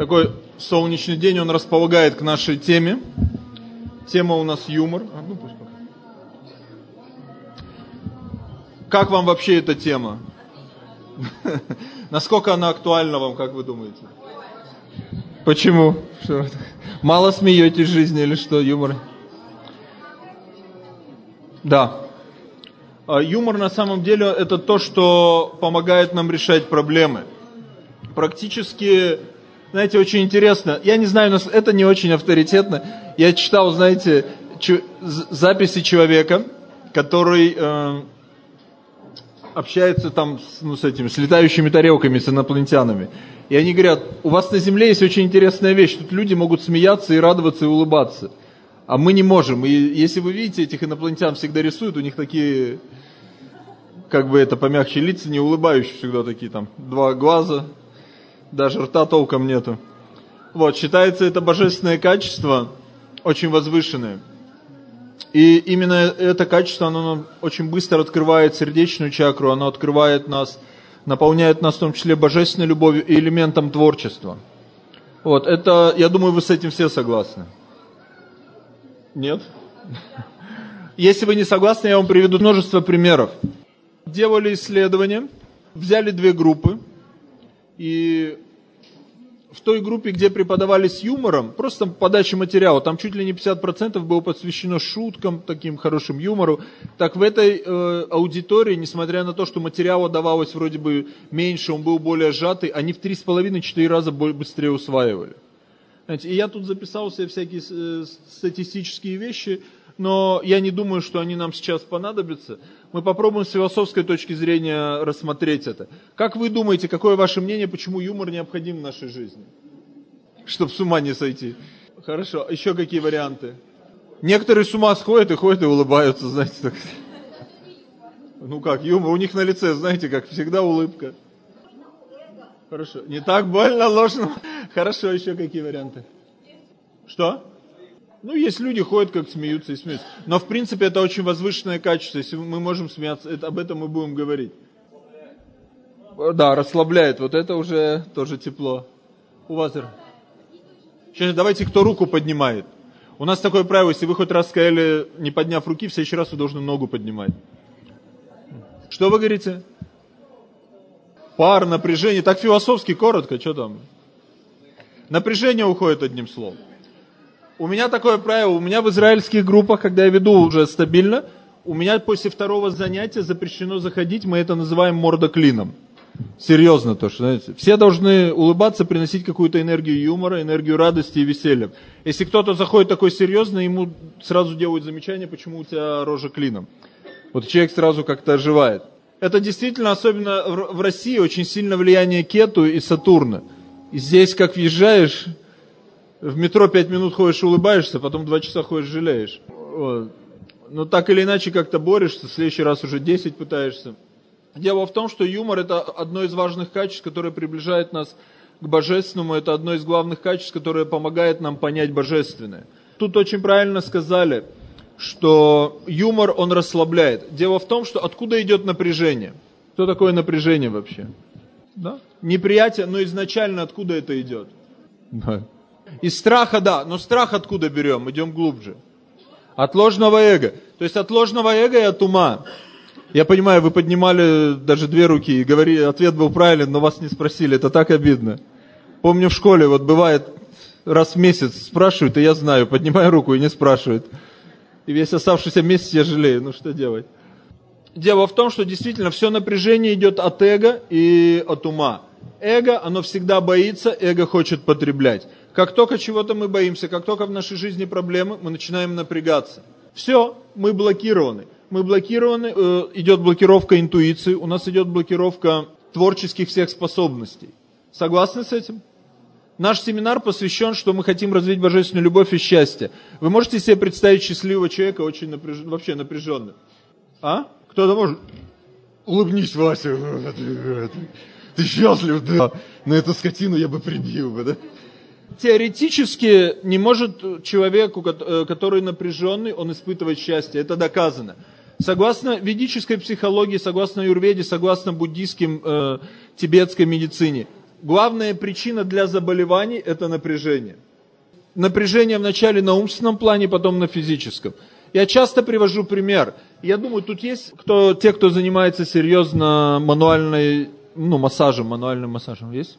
Такой солнечный день, он располагает к нашей теме. Тема у нас юмор. А, ну, пусть. Как вам вообще эта тема? Насколько она актуальна вам, как вы думаете? Почему? Что? Мало смеетесь жизни или что, юмор? Да. А юмор на самом деле это то, что помогает нам решать проблемы. Практически, знаете, очень интересно. Я не знаю, это не очень авторитетно. Я читал, знаете, записи человека, который э, общается там с, ну, с этими, с летающими тарелками, с инопланетянами. И они говорят, у вас на Земле есть очень интересная вещь, тут люди могут смеяться и радоваться и улыбаться. А мы не можем. И если вы видите, этих инопланетян всегда рисуют, у них такие, как бы это помягче, лица не улыбающие всегда такие там, два глаза, даже рта толком нету. Вот, считается это божественное качество, очень возвышенное. И именно это качество, оно очень быстро открывает сердечную чакру, оно открывает нас, наполняет нас в том числе божественной любовью и элементом творчества. Вот, это, я думаю, вы с этим все согласны. Нет? Если вы не согласны, я вам приведу множество примеров. Делали исследования, взяли две группы, и в той группе, где преподавали с юмором, просто подача материала, там чуть ли не 50% было посвящено шуткам, таким хорошим юмору. Так в этой э, аудитории, несмотря на то, что материала давалось вроде бы меньше, он был более сжатый, они в 3,5-4 раза быстрее усваивали. Знаете, и я тут записал себе всякие э, статистические вещи, но я не думаю, что они нам сейчас понадобятся. Мы попробуем с философской точки зрения рассмотреть это. Как вы думаете, какое ваше мнение, почему юмор необходим в нашей жизни? Чтобы с ума не сойти. Хорошо, еще какие варианты? Некоторые с ума сходят и ходят и улыбаются, знаете. Так. Ну как, юмор, у них на лице, знаете, как всегда улыбка. Хорошо. Не так больно, ложно. Хорошо, еще какие варианты? Что? Ну, есть люди, ходят, как смеются и смеются. Но, в принципе, это очень возвышенное качество. Если мы можем смеяться, это, об этом мы будем говорить. Да, расслабляет. Вот это уже тоже тепло. У вас... Сейчас давайте, кто руку поднимает. У нас такое правило, если вы хоть раз сказали, не подняв руки, в следующий раз вы должны ногу поднимать. Что вы говорите? пар, напряжение. Так философски коротко, что там? Напряжение уходит одним словом. У меня такое правило, у меня в израильских группах, когда я веду уже стабильно, у меня после второго занятия запрещено заходить, мы это называем мордоклином. Серьезно то, что, знаете, все должны улыбаться, приносить какую-то энергию юмора, энергию радости и веселья. Если кто-то заходит такой серьезно, ему сразу делают замечание, почему у тебя рожа клином. Вот человек сразу как-то оживает это действительно, особенно в России, очень сильно влияние Кету и Сатурна. И здесь, как въезжаешь, в метро пять минут ходишь, улыбаешься, потом два часа ходишь, жалеешь. Вот. Но так или иначе как-то борешься, в следующий раз уже 10 пытаешься. Дело в том, что юмор это одно из важных качеств, которое приближает нас к божественному, это одно из главных качеств, которое помогает нам понять божественное. Тут очень правильно сказали – что юмор, он расслабляет. Дело в том, что откуда идет напряжение? Что такое напряжение вообще? Да? Неприятие, но изначально откуда это идет? Да. Из страха, да, но страх откуда берем? Идем глубже. От ложного эго. То есть от ложного эго и от ума. Я понимаю, вы поднимали даже две руки и говорили, ответ был правильный, но вас не спросили. Это так обидно. Помню в школе, вот бывает, раз в месяц спрашивают, и я знаю, поднимаю руку и не спрашивают. И весь оставшийся месяц я жалею. Ну что делать? Дело в том, что действительно все напряжение идет от эго и от ума. Эго, оно всегда боится, эго хочет потреблять. Как только чего-то мы боимся, как только в нашей жизни проблемы, мы начинаем напрягаться. Все, мы блокированы. Мы блокированы, э, идет блокировка интуиции, у нас идет блокировка творческих всех способностей. Согласны с этим? Наш семинар посвящен, что мы хотим развить божественную любовь и счастье. Вы можете себе представить счастливого человека, очень напряж... вообще напряженным? А? Кто-то может? Улыбнись, Вася. Ты счастлив, да? На эту скотину я бы прибил бы, да? Теоретически не может человеку, э, который напряженный, он испытывать счастье. Это доказано. Согласно ведической психологии, согласно юрведе, согласно буддийским, э, тибетской медицине – Главная причина для заболеваний – это напряжение. Напряжение вначале на умственном плане, потом на физическом. Я часто привожу пример. Я думаю, тут есть кто, те, кто занимается серьезно мануальной, ну, массажем, мануальным массажем. Есть?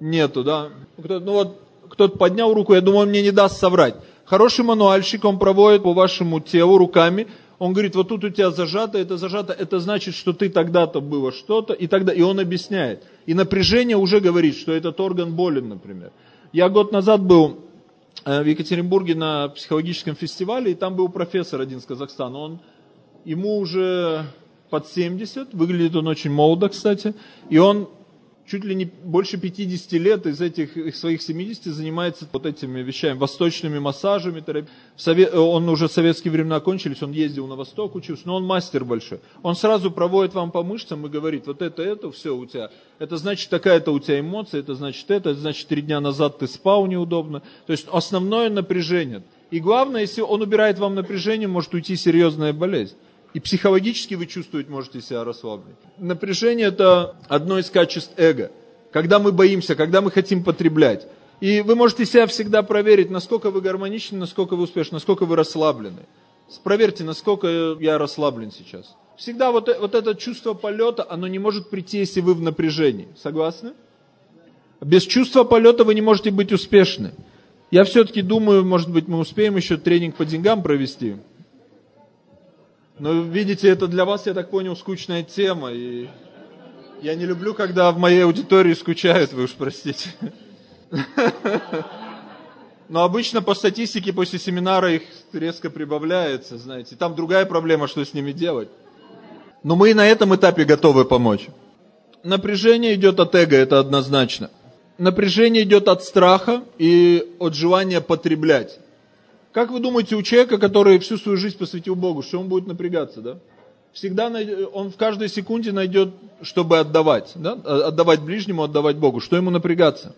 Нету, да? Ну вот, кто-то поднял руку, я думаю, он мне не даст соврать. Хороший мануальщик, он проводит по вашему телу руками, он говорит, вот тут у тебя зажато, это зажато, это значит, что ты тогда-то было что-то, и тогда, и он объясняет. И напряжение уже говорит, что этот орган болен, например. Я год назад был э, в Екатеринбурге на психологическом фестивале, и там был профессор один из Казахстана. Он, ему уже под 70, выглядит он очень молодо, кстати, и он чуть ли не больше 50 лет из этих их своих 70 занимается вот этими вещами, восточными массажами. Совет, он уже советские времена кончились, он ездил на восток, учился, но он мастер большой. Он сразу проводит вам по мышцам и говорит, вот это, это, все у тебя. Это значит такая-то у тебя эмоция, это значит это значит три дня назад ты спал неудобно. То есть основное напряжение. И главное, если он убирает вам напряжение, может уйти серьезная болезнь. И психологически вы чувствовать можете себя расслабленным. Напряжение это одно из качеств эго. Когда мы боимся, когда мы хотим потреблять. И вы можете себя всегда проверить, насколько вы гармоничны, насколько вы успешны, насколько вы расслаблены. Проверьте, насколько я расслаблен сейчас. Всегда вот, вот это чувство полета, оно не может прийти, если вы в напряжении. Согласны? Без чувства полета вы не можете быть успешны. Я все-таки думаю, может быть, мы успеем еще тренинг по деньгам провести. Но видите, это для вас, я так понял, скучная тема. И я не люблю, когда в моей аудитории скучают, вы уж простите. Но обычно по статистике после семинара их резко прибавляется, знаете. Там другая проблема, что с ними делать. Но мы и на этом этапе готовы помочь. Напряжение идет от эго, это однозначно. Напряжение идет от страха и от желания потреблять. Как вы думаете, у человека, который всю свою жизнь посвятил Богу, что он будет напрягаться, да? Всегда он в каждой секунде найдет, чтобы отдавать, да? А, отдавать ближнему, отдавать Богу. Что ему напрягаться?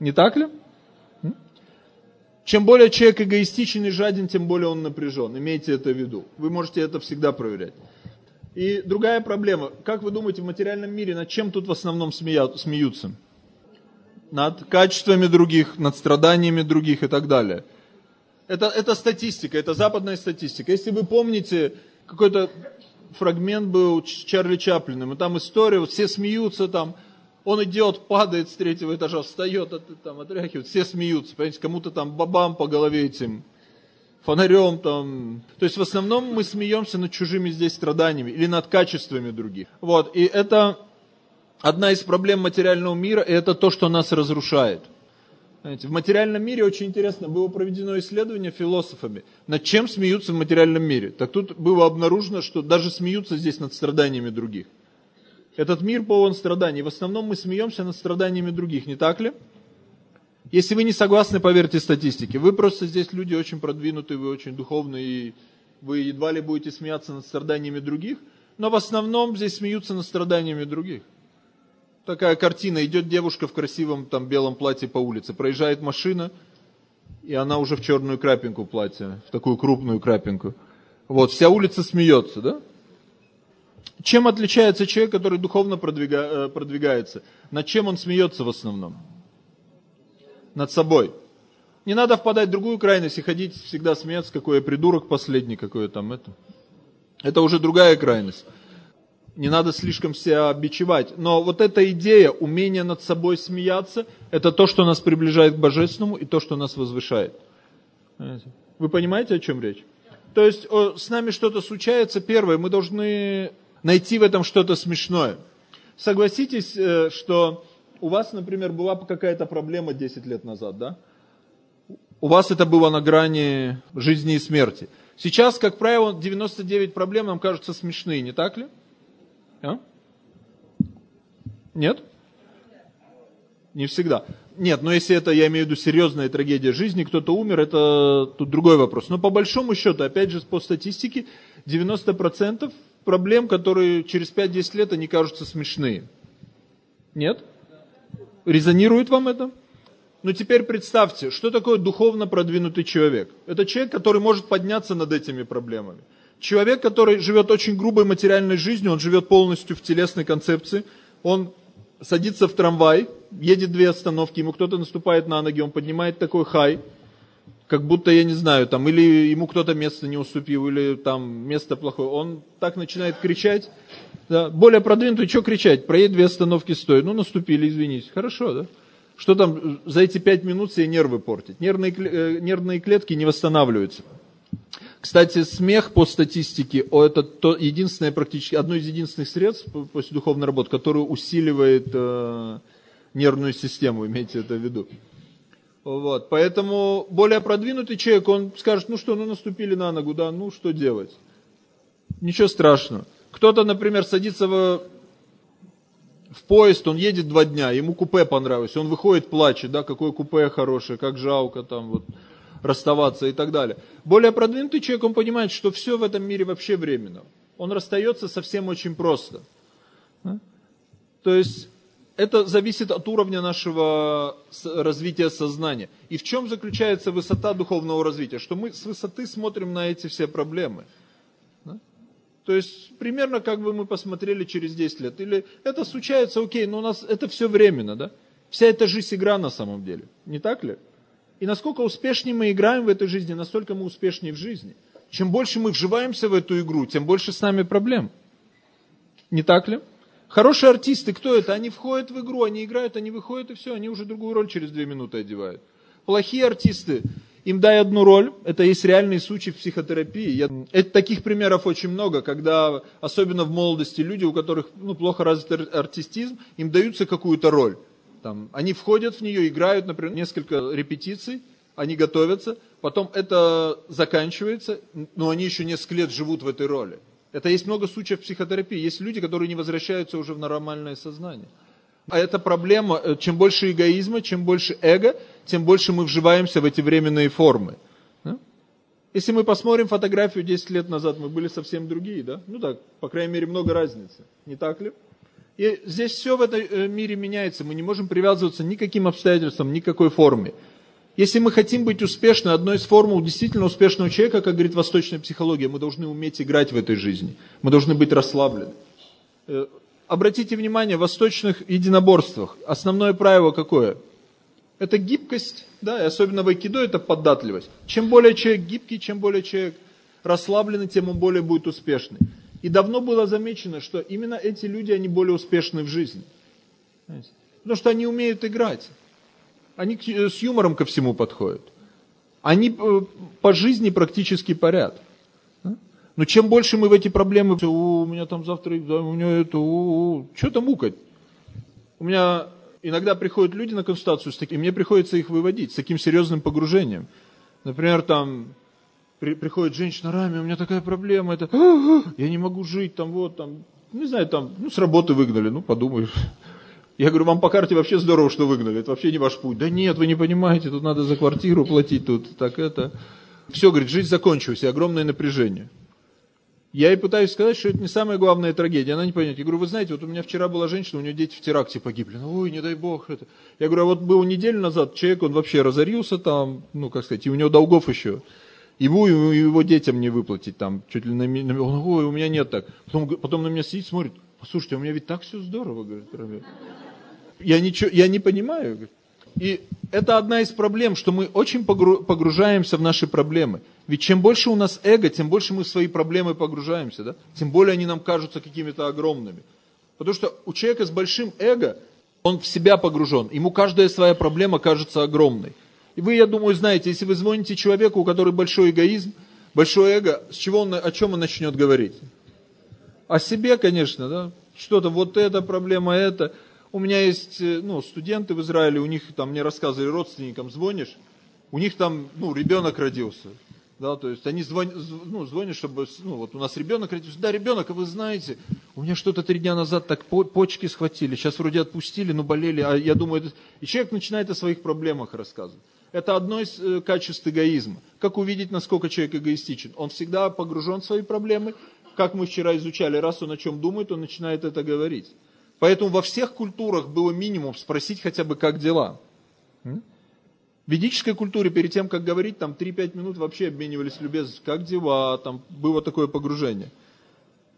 Не так ли? Чем более человек эгоистичен и жаден, тем более он напряжен. Имейте это в виду. Вы можете это всегда проверять. И другая проблема. Как вы думаете, в материальном мире над чем тут в основном смеются? Над качествами других, над страданиями других и так далее. Это, это статистика, это западная статистика. Если вы помните, какой-то фрагмент был с Чарли Чаплиным, и там история, вот все смеются там, он идет, падает с третьего этажа, встает, там, отряхивает, все смеются, понимаете, кому-то там бабам по голове этим фонарем там. То есть в основном мы смеемся над чужими здесь страданиями или над качествами других. Вот, и это одна из проблем материального мира, и это то, что нас разрушает. Знаете, в материальном мире очень интересно, было проведено исследование философами, над чем смеются в материальном мире. Так тут было обнаружено, что даже смеются здесь над страданиями других. Этот мир полон страданий. В основном мы смеемся над страданиями других, не так ли? Если вы не согласны, поверьте статистике. Вы просто здесь люди очень продвинутые, вы очень духовные, и вы едва ли будете смеяться над страданиями других, но в основном здесь смеются над страданиями других такая картина, идет девушка в красивом там белом платье по улице, проезжает машина, и она уже в черную крапинку платье, в такую крупную крапинку. Вот, вся улица смеется, да? Чем отличается человек, который духовно продвига, э, продвигается? Над чем он смеется в основном? Над собой. Не надо впадать в другую крайность и ходить всегда смеяться, какой я придурок последний, какой я там это. Это уже другая крайность не надо слишком себя бичевать. Но вот эта идея, умение над собой смеяться, это то, что нас приближает к Божественному и то, что нас возвышает. Вы понимаете, о чем речь? То есть с нами что-то случается, первое, мы должны найти в этом что-то смешное. Согласитесь, э, что у вас, например, была какая-то проблема 10 лет назад, да? У вас это было на грани жизни и смерти. Сейчас, как правило, 99 проблем нам кажутся смешные, не так ли? А? Нет? Не всегда. Нет, но если это, я имею в виду, серьезная трагедия жизни, кто-то умер, это тут другой вопрос. Но по большому счету, опять же, по статистике, 90% проблем, которые через 5-10 лет, они кажутся смешные. Нет? Резонирует вам это? Ну теперь представьте, что такое духовно продвинутый человек? Это человек, который может подняться над этими проблемами. Человек, который живет очень грубой материальной жизнью, он живет полностью в телесной концепции, он садится в трамвай, едет две остановки, ему кто-то наступает на ноги, он поднимает такой хай, как будто, я не знаю, там, или ему кто-то место не уступил, или там место плохое. Он так начинает кричать. Да. Более продвинутый, что кричать? Проедет две остановки, стой. Ну, наступили, извинись. Хорошо, да? Что там за эти пять минут себе нервы портить? Нервные, э, нервные клетки не восстанавливаются. Кстати, смех по статистике, это то единственное практически, одно из единственных средств после духовной работы, которое усиливает э, нервную систему, имейте это в виду. Вот, поэтому более продвинутый человек, он скажет, ну что, ну наступили на ногу, да, ну что делать? Ничего страшного. Кто-то, например, садится в, в поезд, он едет два дня, ему купе понравилось, он выходит, плачет, да, какое купе хорошее, как жалко там вот расставаться и так далее. Более продвинутый человек, он понимает, что все в этом мире вообще временно. Он расстается совсем очень просто. То есть это зависит от уровня нашего развития сознания. И в чем заключается высота духовного развития? Что мы с высоты смотрим на эти все проблемы. То есть, примерно как бы мы посмотрели через 10 лет. Или это случается, окей, но у нас это все временно, да? Вся эта жизнь игра на самом деле. Не так ли? И насколько успешнее мы играем в этой жизни, настолько мы успешнее в жизни. Чем больше мы вживаемся в эту игру, тем больше с нами проблем. Не так ли? Хорошие артисты, кто это? Они входят в игру, они играют, они выходят и все, они уже другую роль через две минуты одевают. Плохие артисты, им дай одну роль, это есть реальный случай в психотерапии. Я, это, таких примеров очень много, когда, особенно в молодости, люди, у которых ну, плохо развит артистизм, им даются какую-то роль. Там, они входят в нее, играют, например, несколько репетиций, они готовятся, потом это заканчивается, но они еще несколько лет живут в этой роли. Это есть много случаев психотерапии. Есть люди, которые не возвращаются уже в нормальное сознание. А это проблема, э, чем больше эгоизма, чем больше эго, тем больше мы вживаемся в эти временные формы. Если мы посмотрим фотографию 10 лет назад, мы были совсем другие, да? Ну так, по крайней мере, много разницы. Не так ли? И здесь все в этом э, мире меняется. Мы не можем привязываться ни к каким обстоятельствам, ни к какой форме. Если мы хотим быть успешны, одной из формул действительно успешного человека, как говорит восточная психология, мы должны уметь играть в этой жизни. Мы должны быть расслаблены. Э, обратите внимание, в восточных единоборствах основное правило какое? Это гибкость, да, и особенно в айкидо это податливость. Чем более человек гибкий, чем более человек расслабленный, тем он более будет успешный. И давно было замечено, что именно эти люди, они более успешны в жизни. Потому что они умеют играть. Они э, с юмором ко всему подходят. Они э, по жизни практически парят. Но чем больше мы в эти проблемы, у меня там завтра, у меня это, что там мукать? У меня иногда приходят люди на консультацию, с таким, мне приходится их выводить с таким серьезным погружением. Например, там при, приходит женщина, Рами, у меня такая проблема, это, я не могу жить, там вот, там, не знаю, там, ну, с работы выгнали, ну, подумаешь. Я говорю, вам по карте вообще здорово, что выгнали, это вообще не ваш путь. Да нет, вы не понимаете, тут надо за квартиру платить, тут так это. Все, говорит, жизнь закончилась, и огромное напряжение. Я ей пытаюсь сказать, что это не самая главная трагедия. Она не понимает. Я говорю, вы знаете, вот у меня вчера была женщина, у нее дети в теракте погибли. Ну, ой, не дай бог это. Я говорю, а вот был неделю назад человек, он вообще разорился там, ну, как сказать, и у него долгов еще. Его, его детям не выплатить там, чуть ли на, на он, ой, у меня нет так. Потом, потом на меня сидит, смотрит, послушайте, у меня ведь так все здорово, говорит, я, ничего, я не понимаю. И это одна из проблем, что мы очень погружаемся в наши проблемы. Ведь чем больше у нас эго, тем больше мы в свои проблемы погружаемся. Да? Тем более они нам кажутся какими-то огромными. Потому что у человека с большим эго, он в себя погружен. Ему каждая своя проблема кажется огромной. И вы, я думаю, знаете, если вы звоните человеку, у которого большой эгоизм, большое эго, с чего он, о чем он начнет говорить? О себе, конечно, да? Что-то, вот эта проблема, это. У меня есть э, ну, студенты в Израиле, у них там мне рассказывали родственникам, звонишь, у них там ну, ребенок родился. Да, то есть они звонят, ну, звонят, чтобы, ну, вот у нас ребенок родился. Да, ребенок, а вы знаете, у меня что-то три дня назад так почки схватили, сейчас вроде отпустили, но болели, а я думаю, это... и человек начинает о своих проблемах рассказывать. Это одно из э, качеств эгоизма. Как увидеть, насколько человек эгоистичен? Он всегда погружен в свои проблемы. Как мы вчера изучали, раз он о чем думает, он начинает это говорить. Поэтому во всех культурах было минимум спросить хотя бы, как дела. В ведической культуре, перед тем, как говорить, там 3-5 минут вообще обменивались любезностью, как дела, там было такое погружение.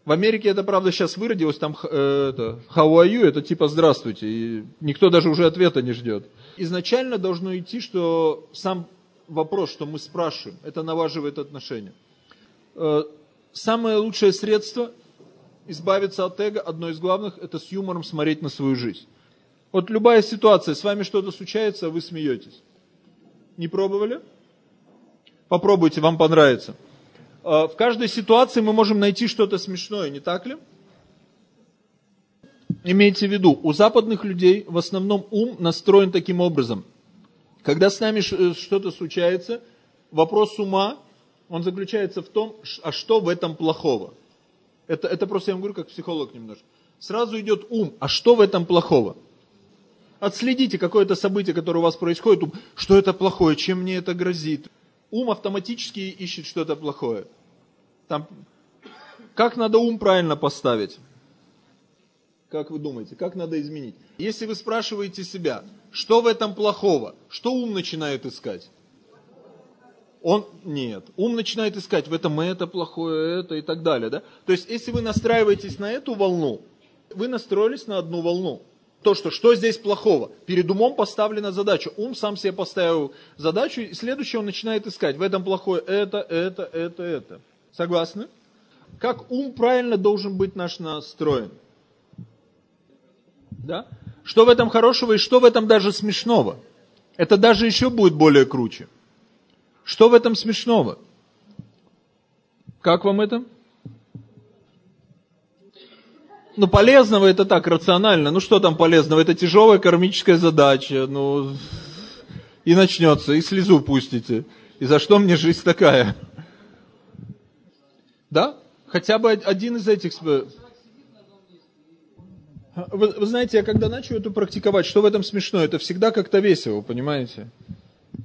В Америке это, правда, сейчас выродилось, там э, это, how are you, это типа здравствуйте, и никто даже уже ответа не ждет. Изначально должно идти, что сам вопрос, что мы спрашиваем, это налаживает отношения. Э, самое лучшее средство избавиться от эго, одно из главных, это с юмором смотреть на свою жизнь. Вот любая ситуация, с вами что-то случается, вы смеетесь. Не пробовали? Попробуйте, вам понравится. Э, в каждой ситуации мы можем найти что-то смешное, не так ли? Имейте в виду, у западных людей в основном ум настроен таким образом. Когда с нами э, что-то случается, вопрос ума, он заключается в том, а что в этом плохого? Это, это просто я вам говорю как психолог немножко. Сразу идет ум, а что в этом плохого? Отследите какое-то событие, которое у вас происходит, что это плохое, чем мне это грозит. Ум автоматически ищет что-то плохое. Там, как надо ум правильно поставить? Как вы думаете, как надо изменить? Если вы спрашиваете себя, что в этом плохого, что ум начинает искать? Он, нет, ум начинает искать в этом это плохое, это и так далее. Да? То есть, если вы настраиваетесь на эту волну, вы настроились на одну волну. То, что что здесь плохого? Перед умом поставлена задача. Ум сам себе поставил задачу, и следующее он начинает искать. В этом плохое это, это, это, это. Согласны? Как ум правильно должен быть наш настроен? Да? Что в этом хорошего и что в этом даже смешного? Это даже еще будет более круче. Что в этом смешного? Как вам это? Ну, полезного это так, рационально. Ну, что там полезного? Это тяжелая кармическая задача. Ну, и начнется, и слезу пустите. И за что мне жизнь такая? Да? Хотя бы один из этих... Вы, вы знаете, я когда начал это практиковать, что в этом смешно? Это всегда как-то весело, понимаете?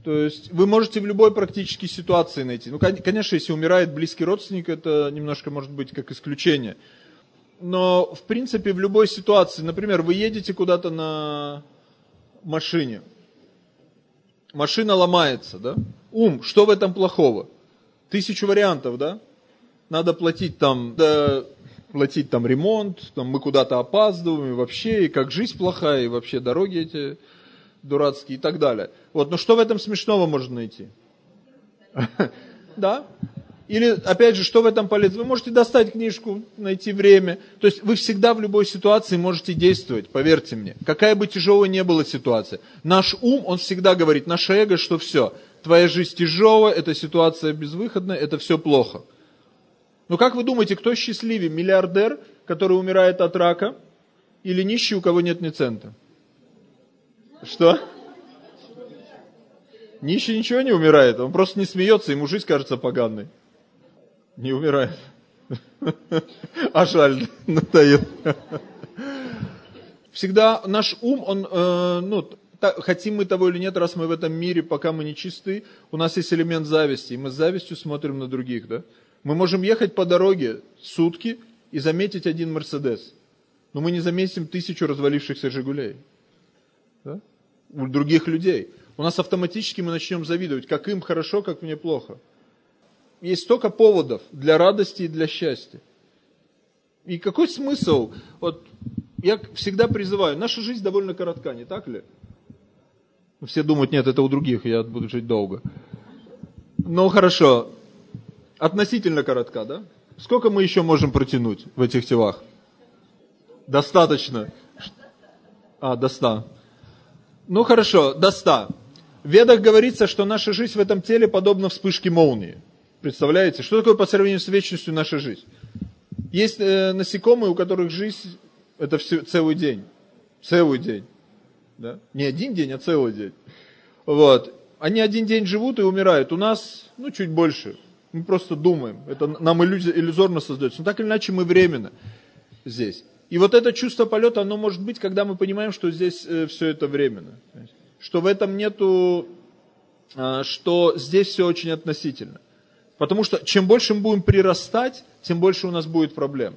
То есть вы можете в любой практической ситуации найти. Ну, конечно, если умирает близкий родственник, это немножко может быть как исключение. Но, в принципе, в любой ситуации, например, вы едете куда-то на машине, машина ломается, да? Ум, что в этом плохого? Тысячу вариантов, да? надо платить там, да, платить там ремонт, там мы куда-то опаздываем, и вообще, и как жизнь плохая, и вообще дороги эти дурацкие и так далее. Вот, но что в этом смешного можно найти? Да? Или, опять же, что в этом полезно? Вы можете достать книжку, найти время. То есть вы всегда в любой ситуации можете действовать, поверьте мне. Какая бы тяжелая ни была ситуация. Наш ум, он всегда говорит, наше эго, что все, твоя жизнь тяжелая, эта ситуация безвыходная, это все плохо. Но как вы думаете, кто счастливее, миллиардер, который умирает от рака, или нищий, у кого нет ни цента? Что? Нищий ничего не умирает, он просто не смеется, ему жизнь кажется поганой. Не умирает. А жаль, надоел. Всегда наш ум, он, э, ну, хотим мы того или нет, раз мы в этом мире, пока мы не чисты, у нас есть элемент зависти, и мы с завистью смотрим на других, да? Мы можем ехать по дороге сутки и заметить один Мерседес. Но мы не заметим тысячу развалившихся Жигулей. Да? У других людей. У нас автоматически мы начнем завидовать, как им хорошо, как мне плохо. Есть столько поводов для радости и для счастья. И какой смысл? Вот я всегда призываю, наша жизнь довольно коротка, не так ли? Все думают, нет, это у других, я буду жить долго. Ну хорошо, относительно коротка, да? Сколько мы еще можем протянуть в этих телах? Достаточно. А, до ста. Ну хорошо, до ста. В Ведах говорится, что наша жизнь в этом теле подобна вспышке молнии. Представляете? Что такое по сравнению с вечностью наша жизнь? Есть э, насекомые, у которых жизнь это все, целый день. Целый день. Да? Не один день, а целый день. Вот. Они один день живут и умирают. У нас, ну, чуть больше. Мы просто думаем. Это нам иллюзорно создается. Но так или иначе мы временно здесь. И вот это чувство полета, оно может быть, когда мы понимаем, что здесь э, все это временно. Что в этом нету, э, что здесь все очень относительно. Потому что чем больше мы будем прирастать, тем больше у нас будет проблем.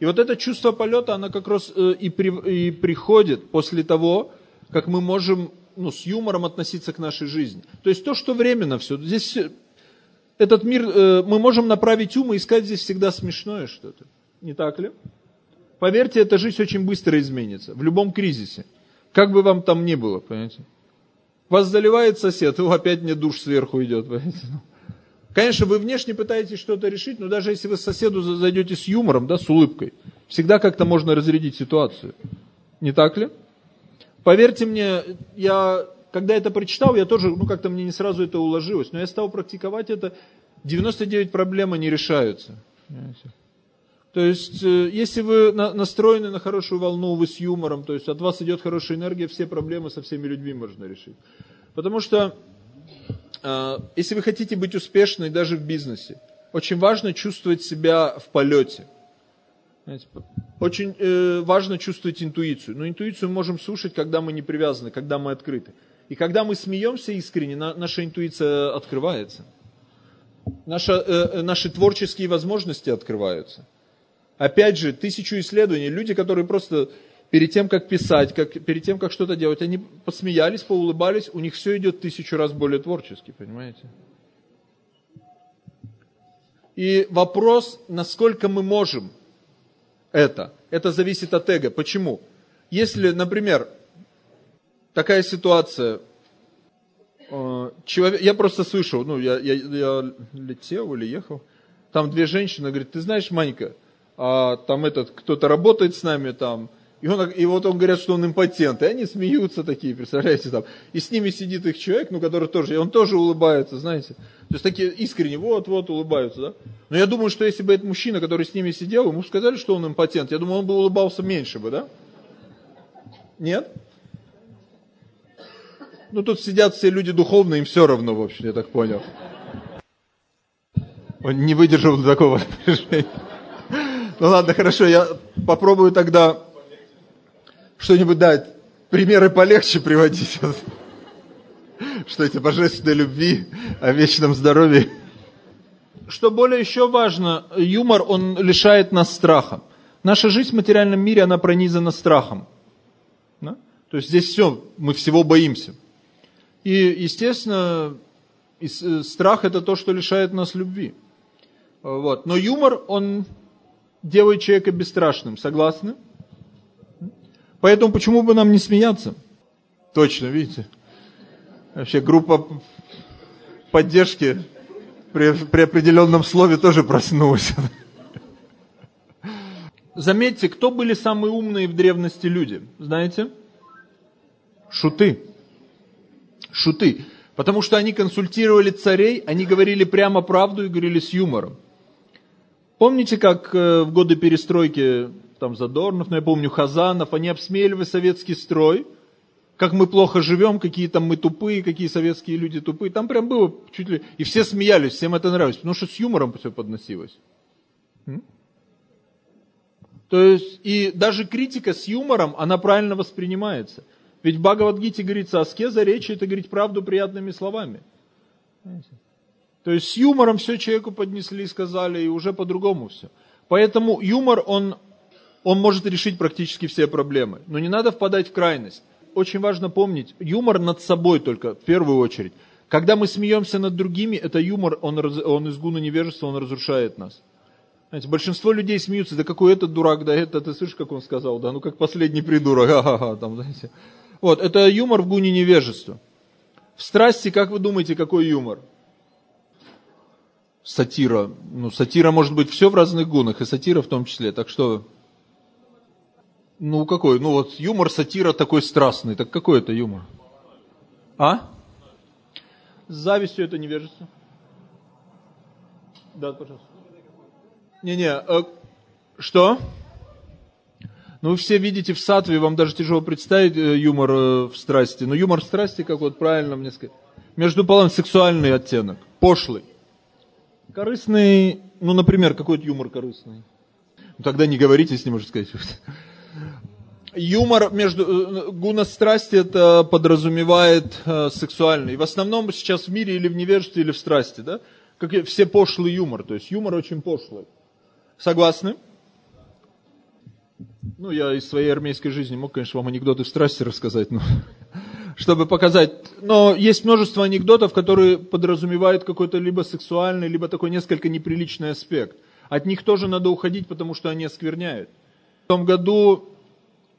И вот это чувство полета, оно как раз э, и, при, и приходит после того, как мы можем ну, с юмором относиться к нашей жизни. То есть то, что временно все. Здесь этот мир, э, мы можем направить ум и искать здесь всегда смешное что-то. Не так ли? Поверьте, эта жизнь очень быстро изменится. В любом кризисе. Как бы вам там ни было, понимаете? Вас заливает сосед, и опять мне душ сверху идет, понимаете? Конечно, вы внешне пытаетесь что-то решить, но даже если вы соседу зайдете с юмором, да, с улыбкой, всегда как-то можно разрядить ситуацию. Не так ли? Поверьте мне, я, когда это прочитал, я тоже, ну как-то мне не сразу это уложилось, но я стал практиковать это, 99 проблем не решаются. То есть, э, если вы настроены на хорошую волну, вы с юмором, то есть от вас идет хорошая энергия, все проблемы со всеми людьми можно решить. Потому что если вы хотите быть успешной даже в бизнесе, очень важно чувствовать себя в полете. Очень э, важно чувствовать интуицию. Но интуицию мы можем слушать, когда мы не привязаны, когда мы открыты. И когда мы смеемся искренне, наша интуиция открывается. Наша, э, э, наши творческие возможности открываются. Опять же, тысячу исследований. Люди, которые просто перед тем, как писать, как, перед тем, как что-то делать, они посмеялись, поулыбались, у них все идет тысячу раз более творчески, понимаете? И вопрос, насколько мы можем это, это зависит от эго. Почему? Если, например, такая ситуация, э, человек, я просто слышал, ну, я, я, я летел или ехал, там две женщины говорят, ты знаешь, Манька, а, там этот, кто-то работает с нами, там, и, он, и вот он говорят, что он импотент. И они смеются такие, представляете, там. И с ними сидит их человек, ну, который тоже, и он тоже улыбается, знаете. То есть такие искренне, вот-вот улыбаются, да. Но я думаю, что если бы этот мужчина, который с ними сидел, ему сказали, что он импотент, я думаю, он бы улыбался меньше бы, да? Нет? Ну, тут сидят все люди духовные, им все равно, в общем, я так понял. Он не выдержал такого напряжения. Ну ладно, хорошо, я попробую тогда что-нибудь, да, примеры полегче приводить. Что эти божественной любви, о вечном здоровье. Что более еще важно, юмор, он лишает нас страха. Наша жизнь в материальном мире, она пронизана страхом. Да? То есть здесь все, мы всего боимся. И, естественно, э, страх это то, что лишает нас любви. Вот. Но юмор, он делает человека бесстрашным. Согласны? Поэтому почему бы нам не смеяться? Точно, видите? Вообще группа поддержки при, при определенном слове тоже проснулась. Заметьте, кто были самые умные в древности люди? Знаете? Шуты. Шуты. Потому что они консультировали царей, они говорили прямо правду и говорили с юмором. Помните, как э, в годы перестройки там Задорнов, но я помню Хазанов, они обсмеяли советский строй, как мы плохо живем, какие там мы тупые, какие советские люди тупые. Там прям было чуть ли... И все смеялись, всем это нравилось, потому что с юмором все подносилось. То есть, и даже критика с юмором, она правильно воспринимается. Ведь в Бхагавадгите говорится, аскеза речи это говорить правду приятными словами. То есть с юмором все человеку поднесли, сказали, и уже по-другому все. Поэтому юмор, он он может решить практически все проблемы. Но не надо впадать в крайность. Очень важно помнить, юмор над собой только, в первую очередь. Когда мы смеемся над другими, это юмор, он, он из гуна невежества, он разрушает нас. Знаете, большинство людей смеются, да какой этот дурак, да это, ты слышишь, как он сказал, да, ну как последний придурок, ха-ха-ха, там, знаете. Вот, это юмор в гуне невежества. В страсти, как вы думаете, какой юмор? Сатира. Ну, сатира может быть все в разных гунах, и сатира в том числе. Так что ну, какой? Ну, вот юмор, сатира такой страстный. Так какой это юмор? А? С завистью это невежество. Да, пожалуйста. Не-не, э, что? Ну, вы все видите в сатве, вам даже тяжело представить э, юмор э, в страсти. Но юмор в страсти, как вот правильно мне сказать, между полами сексуальный оттенок, пошлый. Корыстный, ну, например, какой-то юмор корыстный. Ну, тогда не говорите, если не можете сказать. Юмор между э, гуна страсти это подразумевает э, сексуальный. И в основном сейчас в мире или в невежестве, или в страсти, да? Как все пошлый юмор, то есть юмор очень пошлый. Согласны? Ну, я из своей армейской жизни мог, конечно, вам анекдоты в страсти рассказать, но чтобы показать. Но есть множество анекдотов, которые подразумевают какой-то либо сексуальный, либо такой несколько неприличный аспект. От них тоже надо уходить, потому что они оскверняют. В том году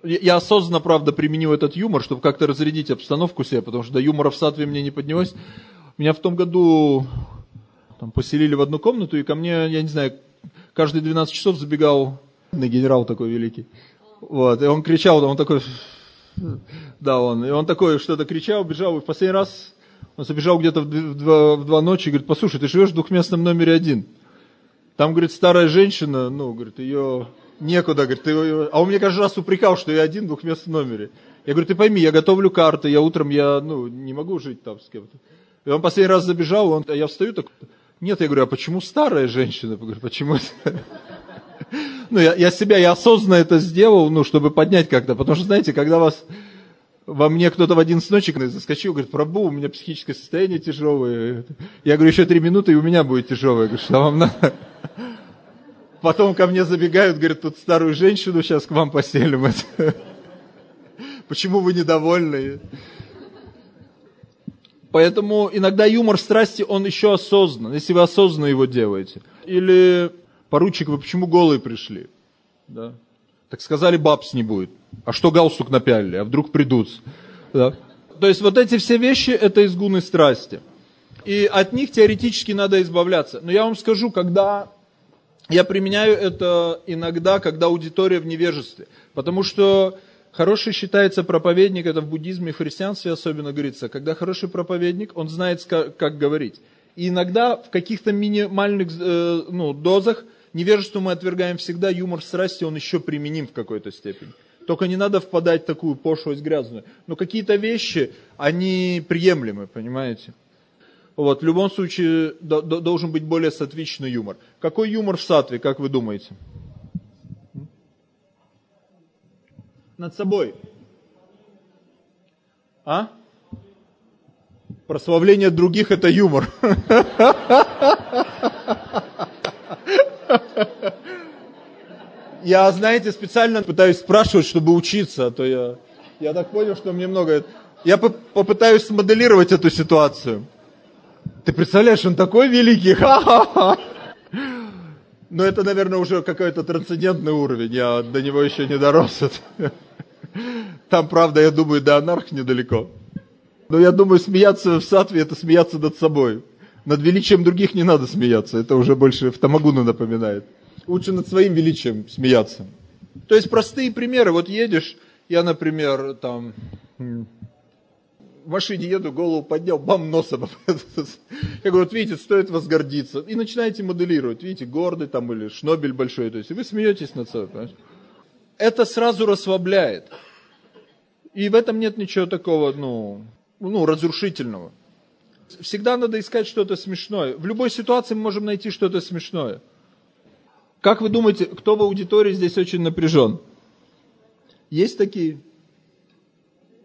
я осознанно, правда, применил этот юмор, чтобы как-то разрядить обстановку себе, потому что до юмора в сатве мне не поднялось. Меня в том году там, поселили в одну комнату, и ко мне, я не знаю, каждые 12 часов забегал генерал такой великий. Вот, и он кричал, он такой, да, он, и он такой что-то кричал, бежал, и в последний раз он забежал где-то в два, в два ночи, говорит, послушай, ты живешь в двухместном номере один. Там, говорит, старая женщина, ну, говорит, ее некуда, говорит, ты, а он мне каждый раз упрекал, что я один в двухместном номере. Я говорю, ты пойми, я готовлю карты, я утром, я, ну, не могу жить там с кем-то. И он последний раз забежал, он, а я встаю так, нет, я говорю, а почему старая женщина? Я говорю, почему Ну, я, себя, я осознанно это сделал, ну, чтобы поднять как-то, потому что, знаете, когда вас, во мне кто-то в один ночи заскочил, говорит, пробу, у меня психическое состояние тяжелое. Я говорю, еще три минуты, и у меня будет тяжелое. Я говорю, что вам надо? Потом ко мне забегают, говорят, тут старую женщину сейчас к вам поселим. Почему вы недовольны? Поэтому иногда юмор страсти, он еще осознан, если вы осознанно его делаете. Или, поручик, вы почему голые пришли? Да? Так сказали, бабс не будет. А что галстук напялили? А вдруг придут? Да? То есть вот эти все вещи, это изгуны страсти. И от них теоретически надо избавляться. Но я вам скажу, когда я применяю это иногда, когда аудитория в невежестве. Потому что хороший считается проповедник, это в буддизме и христианстве особенно говорится, когда хороший проповедник, он знает, как, как говорить. И иногда в каких-то минимальных э, ну, дозах невежество мы отвергаем всегда, юмор страсти, он еще применим в какой-то степени. Только не надо впадать в такую пошлость грязную. Но какие-то вещи, они приемлемы, понимаете? Вот, в любом случае до, до, должен быть более сатвичный юмор. Какой юмор в сатве, как вы думаете? Над собой. А? Прославление других это юмор. Я, знаете, специально пытаюсь спрашивать, чтобы учиться, а то я, я так понял, что мне много... Я попытаюсь смоделировать эту ситуацию. Ты представляешь, он такой великий, ха-ха-ха. Но это, наверное, уже какой-то трансцендентный уровень, я до него еще не дорос. Там, правда, я думаю, до анарх недалеко. Но я думаю, смеяться в сатве – это смеяться над собой. Над величием других не надо смеяться, это уже больше в Тамагуну напоминает. Лучше над своим величием смеяться. То есть простые примеры. Вот едешь, я, например, там в машине еду, голову поднял, бам, носом. Я говорю, вот видите, стоит возгордиться. И начинаете моделировать, видите, гордый там или шнобель большой, то есть вы смеетесь над собой, понимаете? Это сразу расслабляет. И в этом нет ничего такого, ну, ну, разрушительного. Всегда надо искать что-то смешное. В любой ситуации мы можем найти что-то смешное. Как вы думаете, кто в аудитории здесь очень напряжен? Есть такие?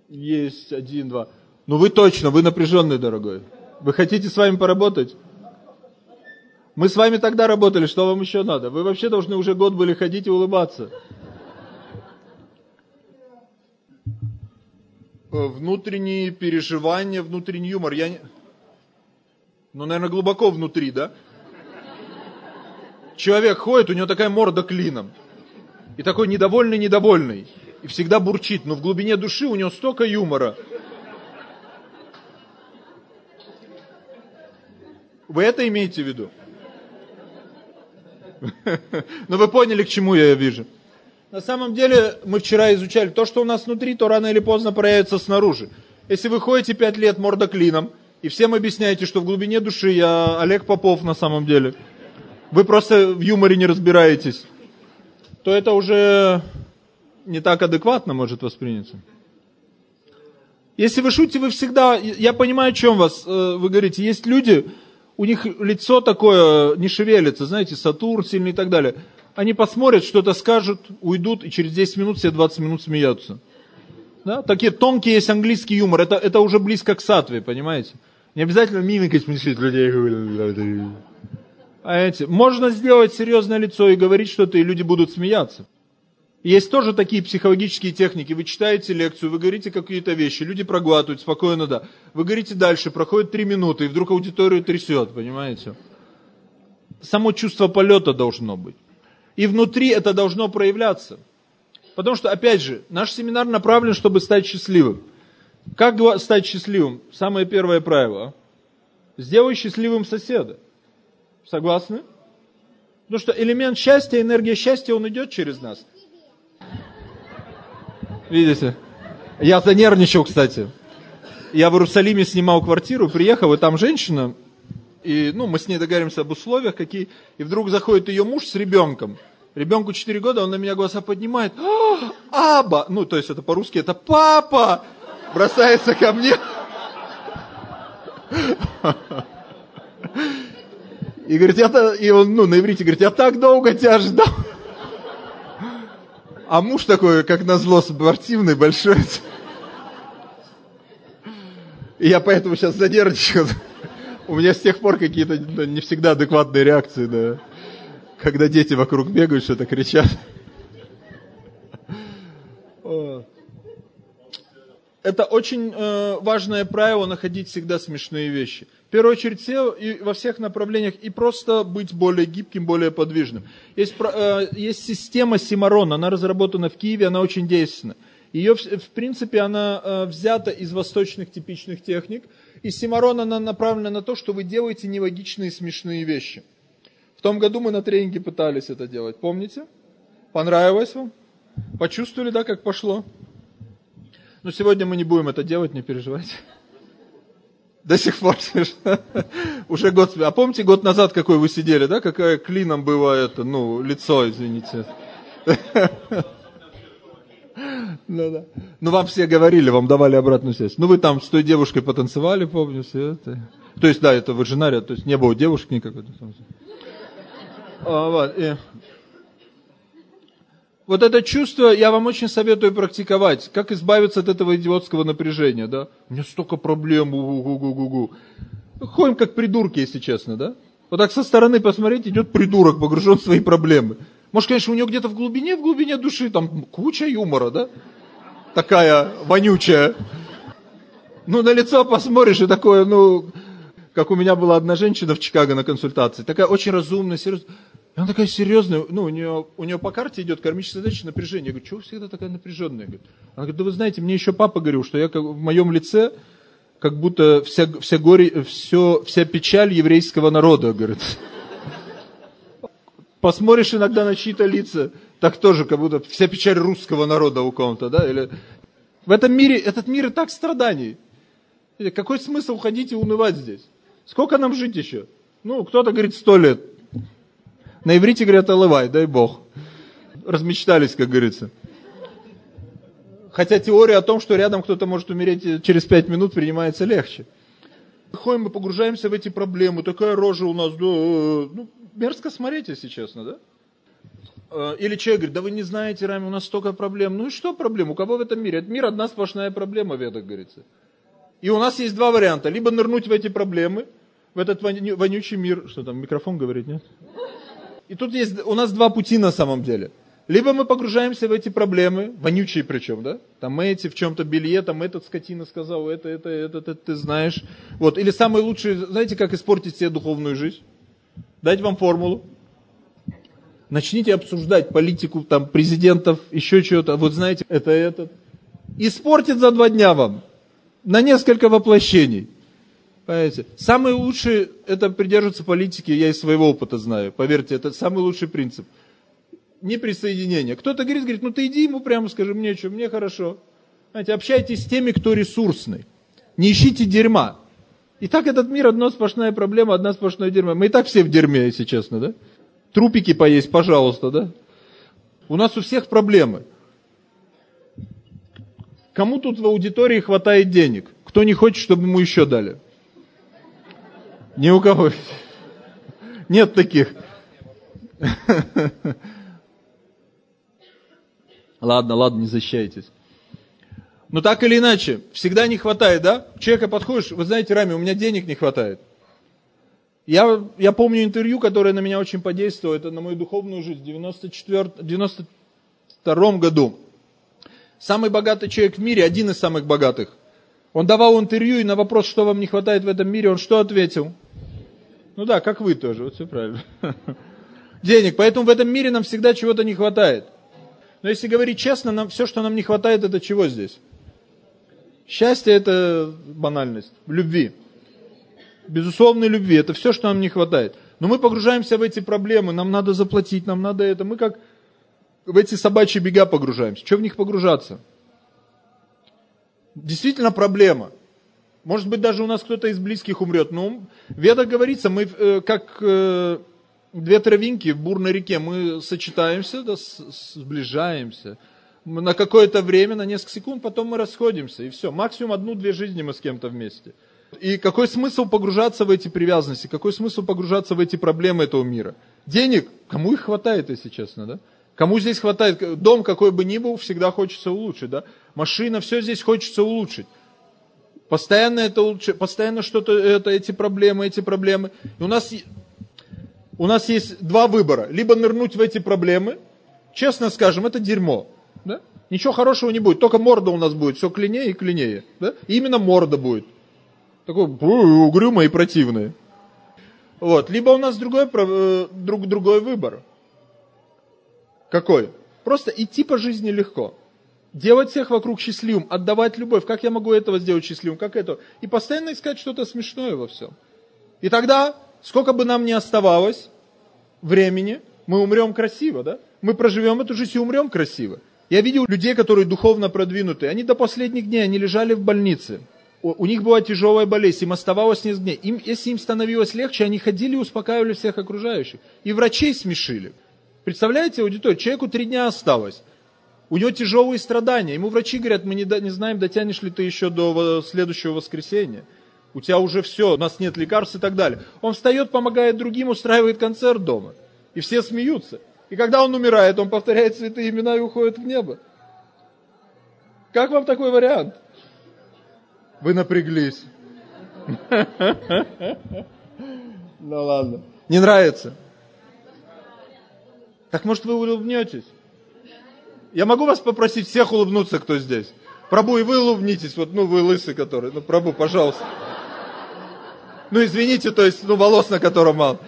Есть, один, два. Ну вы точно, вы напряженный, дорогой. Вы хотите с вами поработать? Мы с вами тогда работали, что вам еще надо? Вы вообще должны уже год были ходить и улыбаться. Внутренние переживания, внутренний юмор. Я не... Ну, наверное, глубоко внутри, да? Человек ходит, у него такая морда клином. И такой недовольный-недовольный. И всегда бурчит. Но в глубине души у него столько юмора. Вы это имеете в виду? Но вы поняли, к чему я вижу. На самом деле, мы вчера изучали, то, что у нас внутри, то рано или поздно проявится снаружи. Если вы ходите пять лет морда клином, и всем объясняете, что в глубине души я Олег Попов на самом деле, вы просто в юморе не разбираетесь, то это уже не так адекватно может восприняться. Если вы шутите, вы всегда, я понимаю, о чем вас, э, вы говорите, есть люди, у них лицо такое не шевелится, знаете, Сатурн сильный и так далее. Они посмотрят, что-то скажут, уйдут, и через 10 минут все 20 минут смеются. Да? Такие тонкие есть английский юмор, это, это уже близко к сатве, понимаете? Не обязательно мимикой смешить людей. Эти, можно сделать серьезное лицо и говорить что-то, и люди будут смеяться. Есть тоже такие психологические техники. Вы читаете лекцию, вы говорите какие-то вещи, люди проглатывают спокойно, да. Вы говорите дальше, проходит три минуты, и вдруг аудиторию трясет, понимаете? само чувство полета должно быть. И внутри это должно проявляться. Потому что, опять же, наш семинар направлен, чтобы стать счастливым. Как стать счастливым? Самое первое правило. Сделай счастливым соседа. Согласны? Потому что элемент счастья, энергия счастья, он идет через нас. Видите? Я занервничал, кстати. Я в Иерусалиме снимал квартиру, приехал, и там женщина, и ну, мы с ней договоримся об условиях какие, и вдруг заходит ее муж с ребенком. Ребенку 4 года, он на меня глаза поднимает. «А, Аба! Ну, то есть это по-русски, это папа! Бросается ко мне. И говорит, я и он, ну, на иврите говорит, я так долго тебя ждал. А муж такой, как назло, спортивный, большой. И я поэтому сейчас занервничал. У меня с тех пор какие-то ну, не всегда адекватные реакции, да. Когда дети вокруг бегают, что-то кричат. Это очень э, важное правило находить всегда смешные вещи первую очередь и во всех направлениях, и просто быть более гибким, более подвижным. Есть, э, есть система Симарон, она разработана в Киеве, она очень действенна. Ее, в принципе, она э, взята из восточных типичных техник, и Симарон, она направлена на то, что вы делаете нелогичные смешные вещи. В том году мы на тренинге пытались это делать, помните? Понравилось вам? Почувствовали, да, как пошло? Но сегодня мы не будем это делать, не переживайте. До сих пор Уже год. А помните, год назад какой вы сидели, да? Какая клином было это, ну, лицо, извините. Ну да. Ну вам все говорили, вам давали обратную связь. Ну вы там с той девушкой потанцевали, помню, все это. То есть, да, это вы женаре, то есть не было девушки никакой. А, вот, и... Вот это чувство я вам очень советую практиковать. Как избавиться от этого идиотского напряжения, да? У меня столько проблем, у-гу-гу-гу-гу. Ходим как придурки, если честно, да? Вот так со стороны посмотреть, идет придурок, погружен в свои проблемы. Может, конечно, у него где-то в глубине, в глубине души там куча юмора, да? Такая вонючая. Ну, на лицо посмотришь и такое, ну, как у меня была одна женщина в Чикаго на консультации, такая очень разумная, серьезная. И она такая серьезная, ну, у нее, у нее по карте идет кармическая задача напряжения. Я говорю, чего всегда такая напряженная? Она говорит, да вы знаете, мне еще папа говорил, что я как, в моем лице как будто вся, вся, горе, все, вся печаль еврейского народа, говорит. Посмотришь иногда на чьи-то лица, так тоже, как будто вся печаль русского народа у кого-то, да? Или... В этом мире, этот мир и так страданий. Какой смысл ходить и унывать здесь? Сколько нам жить еще? Ну, кто-то говорит сто лет, на иврите говорят «алывай», дай бог. Размечтались, как говорится. Хотя теория о том, что рядом кто-то может умереть через пять минут, принимается легче. Ходим, мы погружаемся в эти проблемы, такая рожа у нас, да, ну, мерзко смотреть, если честно, да? Э, или человек говорит, да вы не знаете, Рами, у нас столько проблем. Ну и что проблем? У кого в этом мире? Это мир одна сплошная проблема, ведах говорится. И у нас есть два варианта. Либо нырнуть в эти проблемы, в этот вонючий мир. Что там, микрофон говорит, нет? И тут есть у нас два пути на самом деле. Либо мы погружаемся в эти проблемы, вонючие причем, да? Там эти в чем-то белье, там этот скотина сказал, это, это, это, это, ты знаешь. Вот. Или самый лучший, знаете, как испортить себе духовную жизнь? Дать вам формулу. Начните обсуждать политику там президентов, еще чего-то. Вот знаете, это этот. Испортит за два дня вам. На несколько воплощений. Понимаете? Самый лучший, это придерживаться политики, я из своего опыта знаю. Поверьте, это самый лучший принцип. Не присоединение. Кто-то говорит, говорит, ну ты иди ему прямо скажи, мне что, мне хорошо. Знаете, общайтесь с теми, кто ресурсный. Не ищите дерьма. И так этот мир одна сплошная проблема, одна сплошная дерьма. Мы и так все в дерьме, если честно, да? Трупики поесть, пожалуйста, да? У нас у всех проблемы. Кому тут в аудитории хватает денег? Кто не хочет, чтобы ему еще дали? Ни у кого. Нет таких. Ладно, ладно, не защищайтесь. Но так или иначе, всегда не хватает, да? Человека подходишь, вы знаете, Рами, у меня денег не хватает. Я, я помню интервью, которое на меня очень подействовало, это на мою духовную жизнь, в 94, 92 году. Самый богатый человек в мире, один из самых богатых. Он давал интервью, и на вопрос, что вам не хватает в этом мире, он что ответил? Ну да, как вы тоже, вот все правильно. Денег. Поэтому в этом мире нам всегда чего-то не хватает. Но если говорить честно, нам все, что нам не хватает, это чего здесь? Счастье это банальность, любви. Безусловной любви, это все, что нам не хватает. Но мы погружаемся в эти проблемы, нам надо заплатить, нам надо это. Мы как в эти собачьи бега погружаемся. Что в них погружаться? Действительно проблема. Может быть, даже у нас кто-то из близких умрет. Но в ведах говорится, мы э, как э, две травинки в бурной реке, мы сочетаемся, да, сближаемся. На какое-то время, на несколько секунд, потом мы расходимся. И все. Максимум одну-две жизни мы с кем-то вместе. И какой смысл погружаться в эти привязанности? Какой смысл погружаться в эти проблемы этого мира? Денег, кому их хватает, если честно, да? Кому здесь хватает? Дом какой бы ни был, всегда хочется улучшить, да? Машина, все здесь хочется улучшить. Постоянно это улучшить, постоянно что-то, это, эти проблемы, эти проблемы. И у нас, у нас есть два выбора. Либо нырнуть в эти проблемы, честно скажем, это дерьмо. Да? Ничего хорошего не будет, только морда у нас будет, все клинее и клинее. Да? И именно морда будет. Такой угрюмый и противный. Вот. Либо у нас другой, э, друг, другой выбор. Какой? Просто идти по жизни легко. Делать всех вокруг счастливым, отдавать любовь. Как я могу этого сделать счастливым? Как это? И постоянно искать что-то смешное во всем. И тогда, сколько бы нам ни оставалось времени, мы умрем красиво, да? Мы проживем эту жизнь и умрем красиво. Я видел людей, которые духовно продвинуты. Они до последних дней, они лежали в больнице у них была тяжелая болезнь, им оставалось несколько дней. Им, если им становилось легче, они ходили и успокаивали всех окружающих. И врачей смешили. Представляете, аудиторию, человеку три дня осталось. У него тяжелые страдания. Ему врачи говорят, мы не, не знаем, дотянешь ли ты еще до следующего воскресенья. У тебя уже все, у нас нет лекарств и так далее. Он встает, помогает другим, устраивает концерт дома. И все смеются. И когда он умирает, он повторяет святые имена и уходит в небо. Как вам такой вариант? Вы напряглись. Ну ладно. Не нравится? Так может вы улыбнетесь? Я могу вас попросить всех улыбнуться, кто здесь? Прабу, и вы улыбнитесь, вот, ну, вы лысый который, ну, Прабу, пожалуйста. Ну, извините, то есть, ну, волос на котором мало.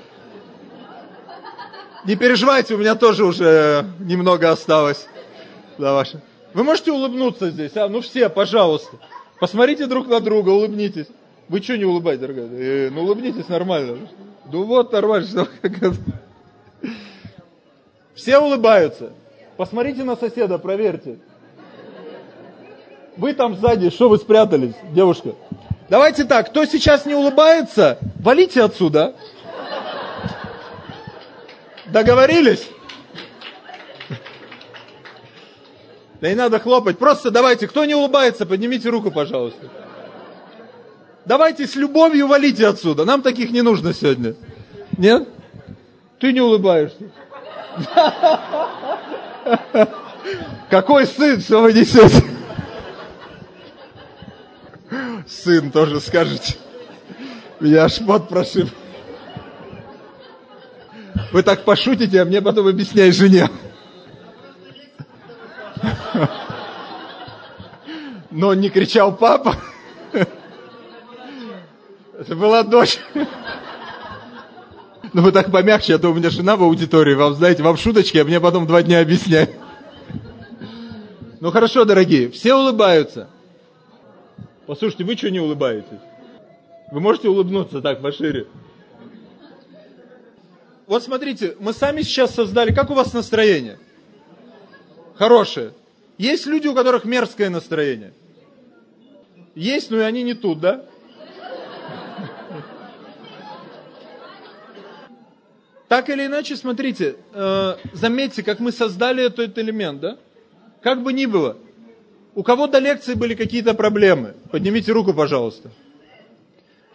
Не переживайте, у меня тоже уже немного осталось. Да, ваше. Вы можете улыбнуться здесь, а? Ну, все, пожалуйста. Посмотрите друг на друга, улыбнитесь. Вы что не улыбаетесь, дорогая? Э, ну улыбнитесь нормально. Ну вот нормально. Что, Все улыбаются. Посмотрите на соседа, проверьте. Вы там сзади, что вы спрятались, девушка? Давайте так, кто сейчас не улыбается, валите отсюда. Договорились? Да не надо хлопать. Просто давайте, кто не улыбается, поднимите руку, пожалуйста. Давайте с любовью валите отсюда. Нам таких не нужно сегодня. Нет? Ты не улыбаешься. Какой сын, что вы несете? Сын тоже скажете. Меня аж пот прошиб. Вы так пошутите, а мне потом объясняй жене. Но не кричал папа. Это была дочь. Ну вы так помягче, а то у меня жена в аудитории, вам, знаете, вам шуточки, а мне потом два дня объясняют. Ну хорошо, дорогие, все улыбаются. Послушайте, вы что не улыбаетесь? Вы можете улыбнуться так пошире? Вот смотрите, мы сами сейчас создали, как у вас настроение? хорошее. Есть люди, у которых мерзкое настроение. Есть, но и они не тут, да? Так или иначе, смотрите, э, заметьте, как мы создали этот элемент, да? Как бы ни было. У кого до лекции были какие-то проблемы? Поднимите руку, пожалуйста.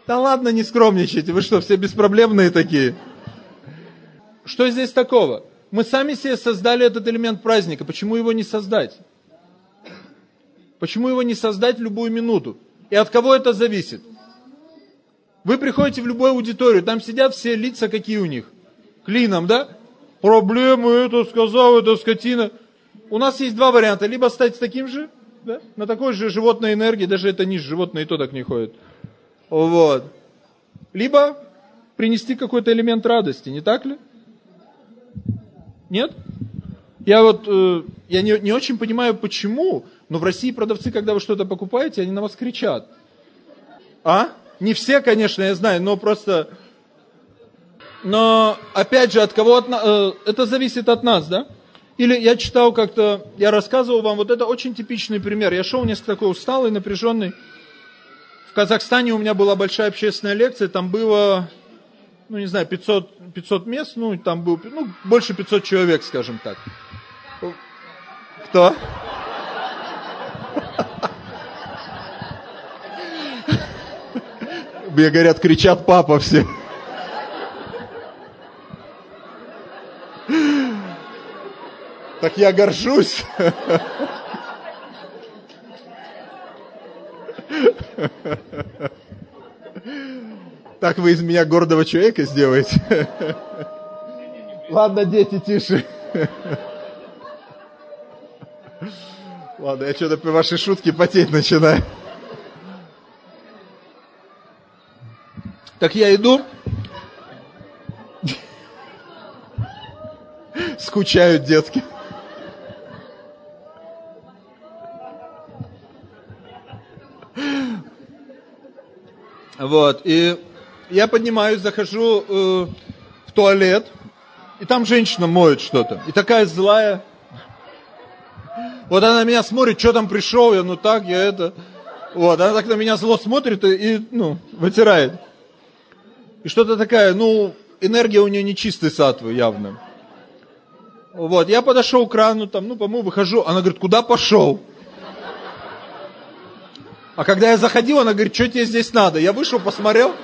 Да ладно, не скромничайте, вы что, все беспроблемные такие? Что здесь такого? Мы сами себе создали этот элемент праздника. Почему его не создать? Почему его не создать в любую минуту? И от кого это зависит? Вы приходите в любую аудиторию, там сидят все лица, какие у них? Клином, да? Проблемы, это сказал, это скотина. У нас есть два варианта. Либо стать таким же, да? на такой же животной энергии, даже это ниже животные и то так не ходят. Вот. Либо принести какой-то элемент радости, не так ли? Нет? Я вот, э, я не, не очень понимаю, почему, но в России продавцы, когда вы что-то покупаете, они на вас кричат. А? Не все, конечно, я знаю, но просто... Но, опять же, от кого от э, это зависит от нас, да? Или я читал как-то, я рассказывал вам, вот это очень типичный пример. Я шел несколько такой усталый, напряженный. В Казахстане у меня была большая общественная лекция, там было, ну не знаю, 500, 500 мест, ну там было, ну больше 500 человек, скажем так. Кто? Мне говорят, кричат папа все. Так я горжусь. Так вы из меня гордого человека сделаете. Ладно, дети, тише. Ладно, я что-то по вашей шутке потеть начинаю. Так я иду. Скучают детки. Вот, и я поднимаюсь, захожу э, в туалет, и там женщина моет что-то. И такая злая. Вот она на меня смотрит, что там пришел, я ну так, я это. Вот, она так на меня зло смотрит и, и ну, вытирает. И что-то такая, ну, энергия у нее не чистый сатвы явно. Вот, я подошел к крану, там, ну, по-моему, выхожу. Она говорит, куда пошел? А когда я заходил, она говорит, что тебе здесь надо? Я вышел, посмотрел,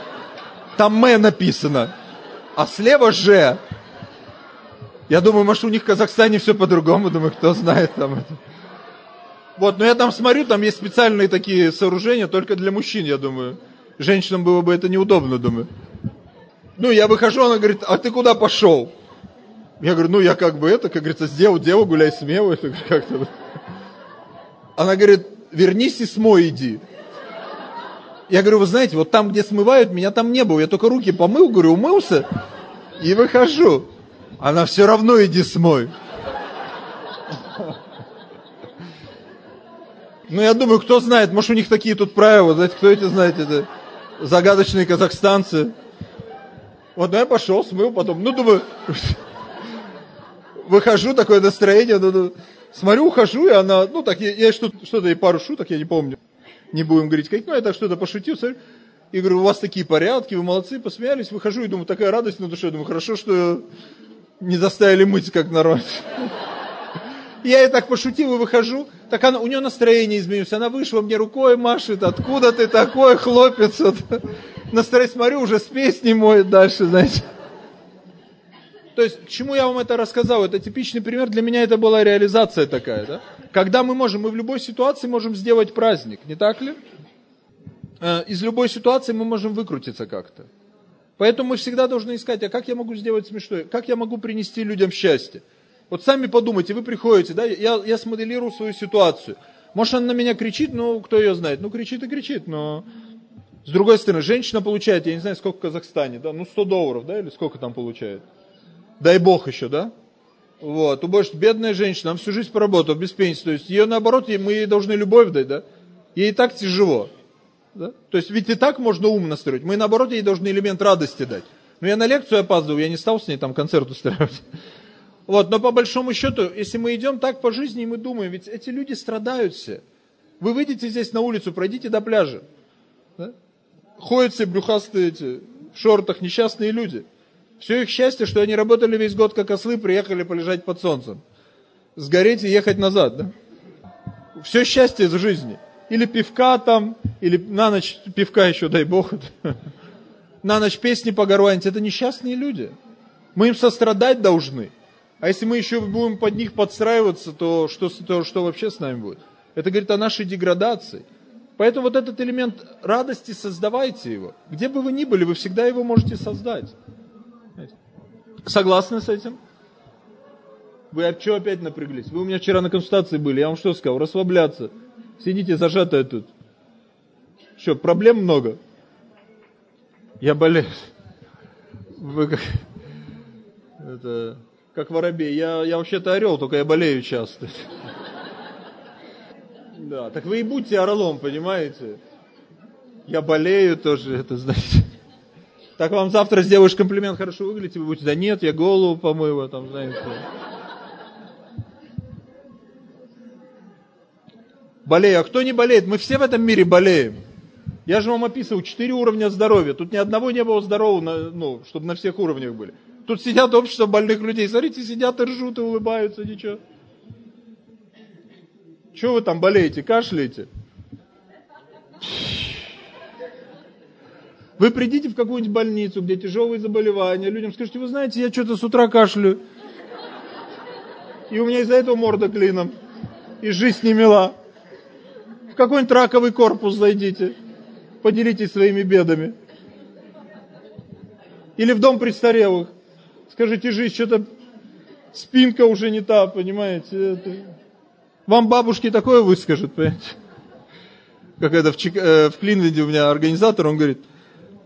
там «М» написано, а слева «Ж». Я думаю, может, у них в Казахстане все по-другому, думаю, кто знает там это. Вот, но я там смотрю, там есть специальные такие сооружения, только для мужчин, я думаю. Женщинам было бы это неудобно, думаю. Ну, я выхожу, она говорит, а ты куда пошел? Я говорю, ну, я как бы это, как говорится, сделал дело, гуляй смело, это как-то. Она говорит, вернись и смой иди. Я говорю, вы знаете, вот там, где смывают, меня там не было. Я только руки помыл, говорю, умылся и выхожу. Она все равно иди смой. Ну, я думаю, кто знает, может, у них такие тут правила, знаете, кто эти знает, это загадочные казахстанцы. Вот, ну, я пошел, смыл потом, ну, думаю, выхожу, такое настроение, ну, ну, Смотрю, ухожу, и она, ну так, я, я что-то, что-то и пару шуток, я не помню. Не будем говорить, как, ну я так что-то пошутил, смотрю, и говорю, у вас такие порядки, вы молодцы, посмеялись, выхожу и думаю, такая радость на душе, думаю, хорошо, что не заставили мыть, как народ. Я и так пошутил и выхожу, так она, у нее настроение изменилось, она вышла мне рукой машет, откуда ты такой, хлопец, вот. настроение, смотрю, уже с песней моет дальше, знаете. То есть, к чему я вам это рассказал? Это типичный пример, для меня это была реализация такая, да? Когда мы можем, мы в любой ситуации можем сделать праздник, не так ли? Э, из любой ситуации мы можем выкрутиться как-то. Поэтому мы всегда должны искать, а как я могу сделать смешное, как я могу принести людям счастье. Вот сами подумайте, вы приходите, да, я, я смоделирую свою ситуацию. Может, она на меня кричит, ну, кто ее знает, ну, кричит и кричит, но... С другой стороны, женщина получает, я не знаю, сколько в Казахстане, да, ну, 100 долларов, да, или сколько там получает. Дай бог еще, да? Вот, у больше бедная женщина, она всю жизнь поработала без пенсии, то есть ее наоборот, мы ей должны любовь дать, да? Ей и так тяжело. Да? То есть ведь и так можно ум настроить. Мы наоборот ей должны элемент радости дать. Но я на лекцию опаздываю, я не стал с ней там концерт устраивать. Вот, но по большому счету, если мы идем так по жизни и мы думаем, ведь эти люди страдают все. Вы выйдете здесь на улицу, пройдите до пляжа. Да? Ходят все брюхастые эти, в шортах несчастные люди. Все их счастье, что они работали весь год как ослы, приехали полежать под солнцем. Сгореть и ехать назад, да? Все счастье из жизни. Или пивка там, или на ночь пивка еще, дай бог. На ночь песни погорланить. Это несчастные люди. Мы им сострадать должны. А если мы еще будем под них подстраиваться, то что, то что вообще с нами будет? Это говорит о нашей деградации. Поэтому вот этот элемент радости, создавайте его. Где бы вы ни были, вы всегда его можете создать. Согласны с этим? Вы от чего опять напряглись? Вы у меня вчера на консультации были, я вам что сказал? Расслабляться. Сидите зажатые тут. Что, проблем много? Я болею. Вы как... Это... Как воробей. Я, я вообще-то орел, только я болею часто. Да, так вы и будьте орлом, понимаете? Я болею тоже, это знаете. Так вам завтра сделаешь комплимент, хорошо выглядите, вы будете, да нет, я голову помыла, там, знаете. Болею. А кто не болеет? Мы все в этом мире болеем. Я же вам описывал четыре уровня здоровья. Тут ни одного не было здорового, ну, чтобы на всех уровнях были. Тут сидят общество больных людей. Смотрите, сидят и ржут, и улыбаются, ничего. Чего вы там болеете, кашляете? Вы придите в какую-нибудь больницу, где тяжелые заболевания, людям скажите, вы знаете, я что-то с утра кашляю. И у меня из-за этого морда клином. И жизнь не мила. В какой-нибудь раковый корпус зайдите. Поделитесь своими бедами. Или в дом престарелых. Скажите, жизнь, что-то спинка уже не та, понимаете. Это... Вам бабушки такое выскажут, понимаете. Как это в, Чик... э, в Клинленде у меня организатор, он говорит,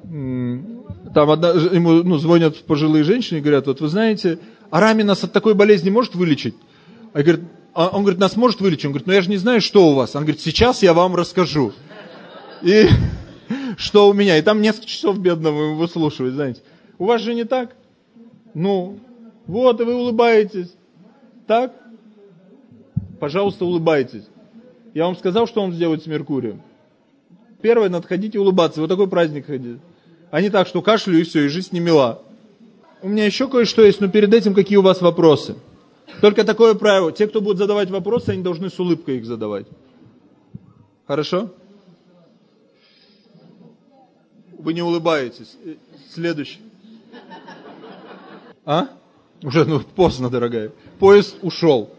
там одна, ему ну, звонят пожилые женщины и говорят, вот вы знаете, Арами нас от такой болезни может вылечить? А говорит, а он говорит, нас может вылечить? Он говорит, ну я же не знаю, что у вас. Он говорит, сейчас я вам расскажу. И что у меня. И там несколько часов бедного выслушивать, знаете. У вас же не так? Ну, вот, и вы улыбаетесь. Так? Пожалуйста, улыбайтесь. Я вам сказал, что он сделает с Меркурием. Первое, надо ходить и улыбаться. Вот такой праздник ходить. А не так, что кашлю и все, и жизнь не мила. У меня еще кое-что есть, но перед этим какие у вас вопросы? Только такое правило. Те, кто будут задавать вопросы, они должны с улыбкой их задавать. Хорошо? Вы не улыбаетесь. Следующий. А? Уже ну, поздно, дорогая. Поезд ушел.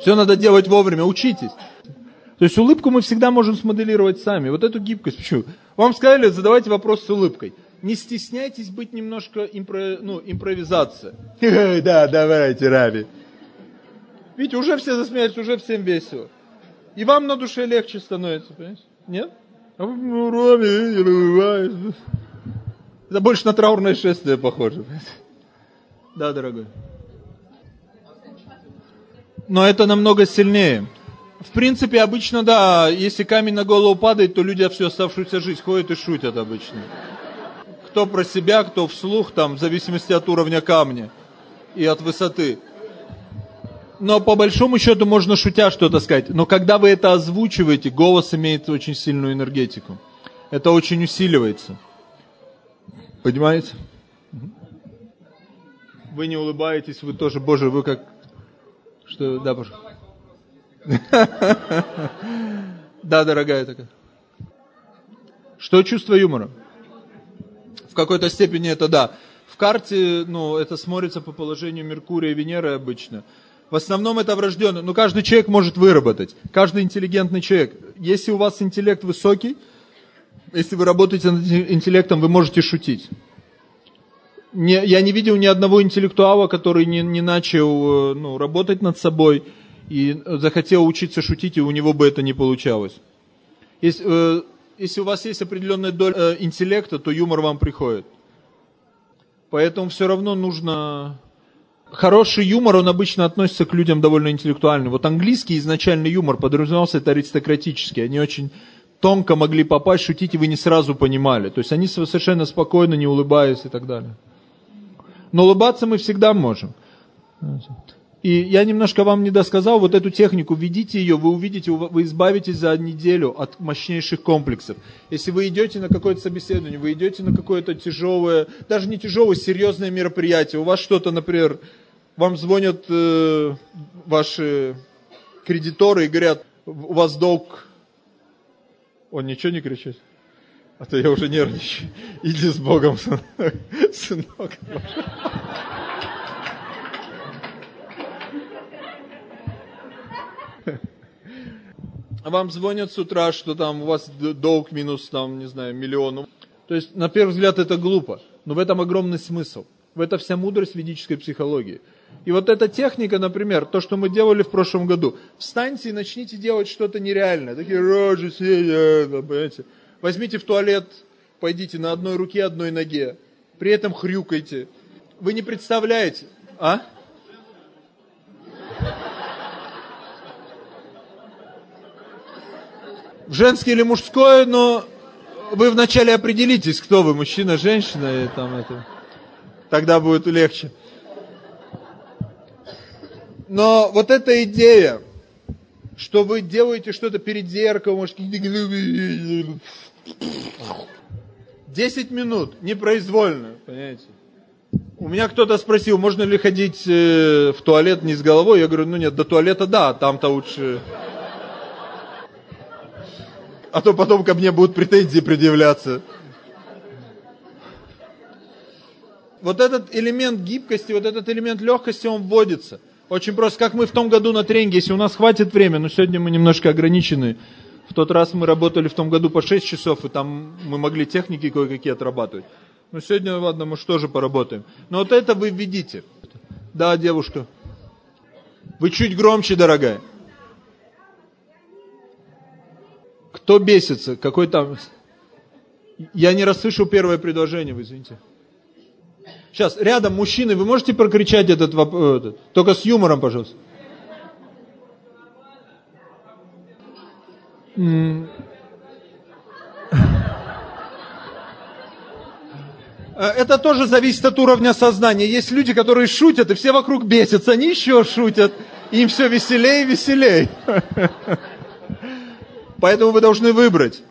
Все надо делать вовремя. Учитесь. То есть улыбку мы всегда можем смоделировать сами. Вот эту гибкость. Почему? Вам сказали, задавайте вопрос с улыбкой. Не стесняйтесь быть немножко импро, ну, импровизация. Да, давайте, Раби. Видите, уже все засмеялись, уже всем весело. И вам на душе легче становится, понимаете? Нет? А ну, Раби, Это больше на траурное шествие похоже. Да, дорогой. Но это намного сильнее. В принципе, обычно, да, если камень на голову падает, то люди всю оставшуюся жизнь ходят и шутят обычно. Кто про себя, кто вслух, там, в зависимости от уровня камня и от высоты. Но по большому счету можно шутя что-то сказать. Но когда вы это озвучиваете, голос имеет очень сильную энергетику. Это очень усиливается. Понимаете? Вы не улыбаетесь, вы тоже, Боже, вы как... Что, да, Боже. Да, дорогая такая. Что чувство юмора? В какой-то степени это да. В карте, ну, это смотрится по положению Меркурия и Венеры обычно. В основном это врожденное. Но каждый человек может выработать. Каждый интеллигентный человек. Если у вас интеллект высокий, если вы работаете над интеллектом, вы можете шутить. Не, я не видел ни одного интеллектуала, который не, не начал э, ну, работать над собой и захотел учиться шутить, и у него бы это не получалось. Если, э, если у вас есть определенная доля э, интеллекта, то юмор вам приходит. Поэтому все равно нужно... Хороший юмор, он обычно относится к людям довольно интеллектуальным. Вот английский изначальный юмор подразумевался, это аристократический. Они очень тонко могли попасть, шутить, и вы не сразу понимали. То есть они совершенно спокойно, не улыбаясь и так далее. Но улыбаться мы всегда можем. И я немножко вам не досказал, вот эту технику, введите ее, вы увидите, вы избавитесь за неделю от мощнейших комплексов. Если вы идете на какое-то собеседование, вы идете на какое-то тяжелое, даже не тяжелое, серьезное мероприятие, у вас что-то, например, вам звонят э, ваши кредиторы и говорят, у вас долг, он ничего не кричит? А то я уже нервничаю. Иди с Богом, сынок. Вам звонят с утра, что там у вас долг минус, там, не знаю, миллион. То есть, на первый взгляд, это глупо. Но в этом огромный смысл. В этом вся мудрость ведической психологии. И вот эта техника, например, то, что мы делали в прошлом году. Встаньте и начните делать что-то нереальное. Такие рожи, понимаете. Возьмите в туалет, пойдите на одной руке, одной ноге. при этом хрюкайте. Вы не представляете, а? Женский или мужской, но вы вначале определитесь, кто вы, мужчина, женщина, и там это. Тогда будет легче. Но вот эта идея, что вы делаете что-то перед зеркалом, может, 10 минут, непроизвольно, понимаете? У меня кто-то спросил, можно ли ходить э, в туалет не с головой. Я говорю, ну нет, до туалета да, там-то лучше. А то потом ко мне будут претензии предъявляться. Вот этот элемент гибкости, вот этот элемент легкости, он вводится. Очень просто, как мы в том году на тренинге, если у нас хватит времени, но сегодня мы немножко ограничены. В тот раз мы работали в том году по 6 часов, и там мы могли техники кое-какие отрабатывать. Но сегодня, ладно, мы же поработаем. Но вот это вы видите. Да, девушка. Вы чуть громче, дорогая. Кто бесится? Какой там... Я не расслышал первое предложение, вы извините. Сейчас, рядом мужчины, вы можете прокричать этот вопрос? Только с юмором, пожалуйста. Это тоже зависит от уровня сознания. Есть люди, которые шутят, и все вокруг бесятся, они еще шутят. Им все веселее и веселее. Поэтому вы должны выбрать.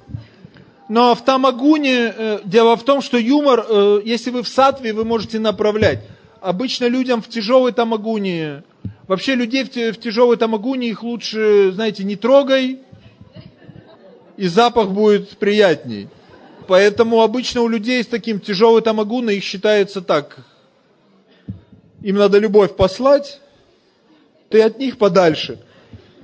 Но в тамагуне э, дело в том, что юмор, э, если вы в сатве, вы можете направлять. Обычно людям в тяжелой тамагуне, вообще людей в, в тяжелой тамагуне их лучше, знаете, не трогай, и запах будет приятней. Поэтому обычно у людей с таким тяжелой тамагуной их считается так. Им надо любовь послать, ты от них подальше.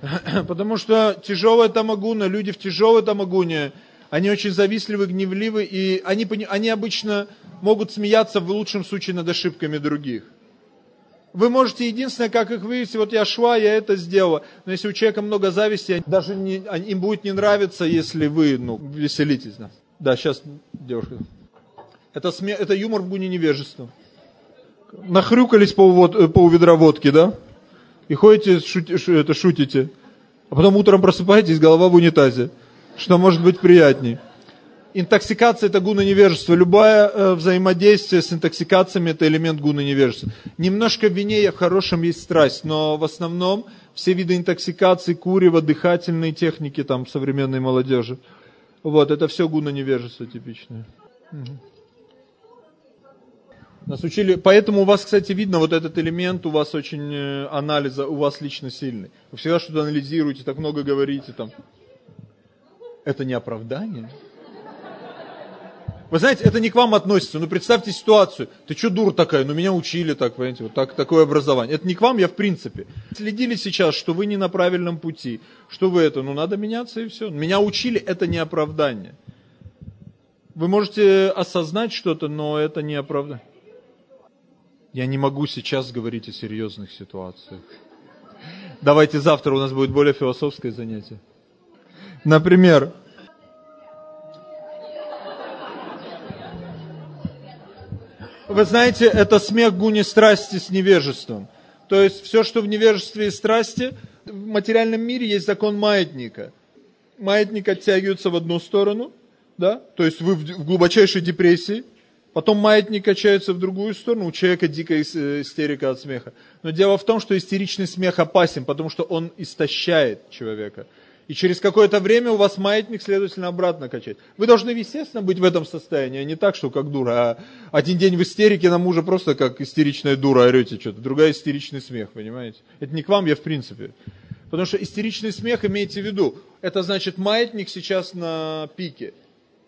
Потому что тяжелая тамагуна, люди в тяжелой тамагуне, они очень завистливы, гневливы, и они, они обычно могут смеяться в лучшем случае над ошибками других. Вы можете, единственное, как их вывести, вот я шла, я это сделала. Но если у человека много зависти, даже не, им будет не нравиться, если вы ну, веселитесь. Да, да сейчас, девушка. Это, сме, это юмор в гуне невежества. Нахрюкались по, э, по ведра водки, да? И ходите, шут, это, шутите. А потом утром просыпаетесь, голова в унитазе. Что может быть приятней? Интоксикация – это гуна невежества. Любое э, взаимодействие с интоксикациями – это элемент гуна невежества. Немножко в вине в хорошем есть страсть, но в основном все виды интоксикации, курева, дыхательные техники там современной молодежи. Вот, это все гуна невежества типичное. Угу. Нас учили, поэтому у вас, кстати, видно вот этот элемент, у вас очень э, анализа, у вас лично сильный. Вы всегда что-то анализируете, так много говорите там. Это не оправдание. Вы знаете, это не к вам относится, но представьте ситуацию. Ты что дура такая? Ну меня учили так, понимаете, вот так, такое образование. Это не к вам, я в принципе. Следили сейчас, что вы не на правильном пути, что вы это, ну надо меняться и все. Меня учили, это не оправдание. Вы можете осознать что-то, но это не оправдание. Я не могу сейчас говорить о серьезных ситуациях. Давайте завтра у нас будет более философское занятие. Например, вы знаете, это смех гуни страсти с невежеством. То есть все, что в невежестве и страсти, в материальном мире есть закон маятника. Маятник оттягивается в одну сторону, да? то есть вы в глубочайшей депрессии, потом маятник качается в другую сторону, у человека дикая истерика от смеха. Но дело в том, что истеричный смех опасен, потому что он истощает человека. И через какое-то время у вас маятник, следовательно, обратно качать. Вы должны, естественно, быть в этом состоянии, а не так, что как дура. А один день в истерике на мужа просто как истеричная дура орете что-то. Другая истеричный смех, понимаете? Это не к вам, я в принципе. Потому что истеричный смех, имейте в виду, это значит маятник сейчас на пике.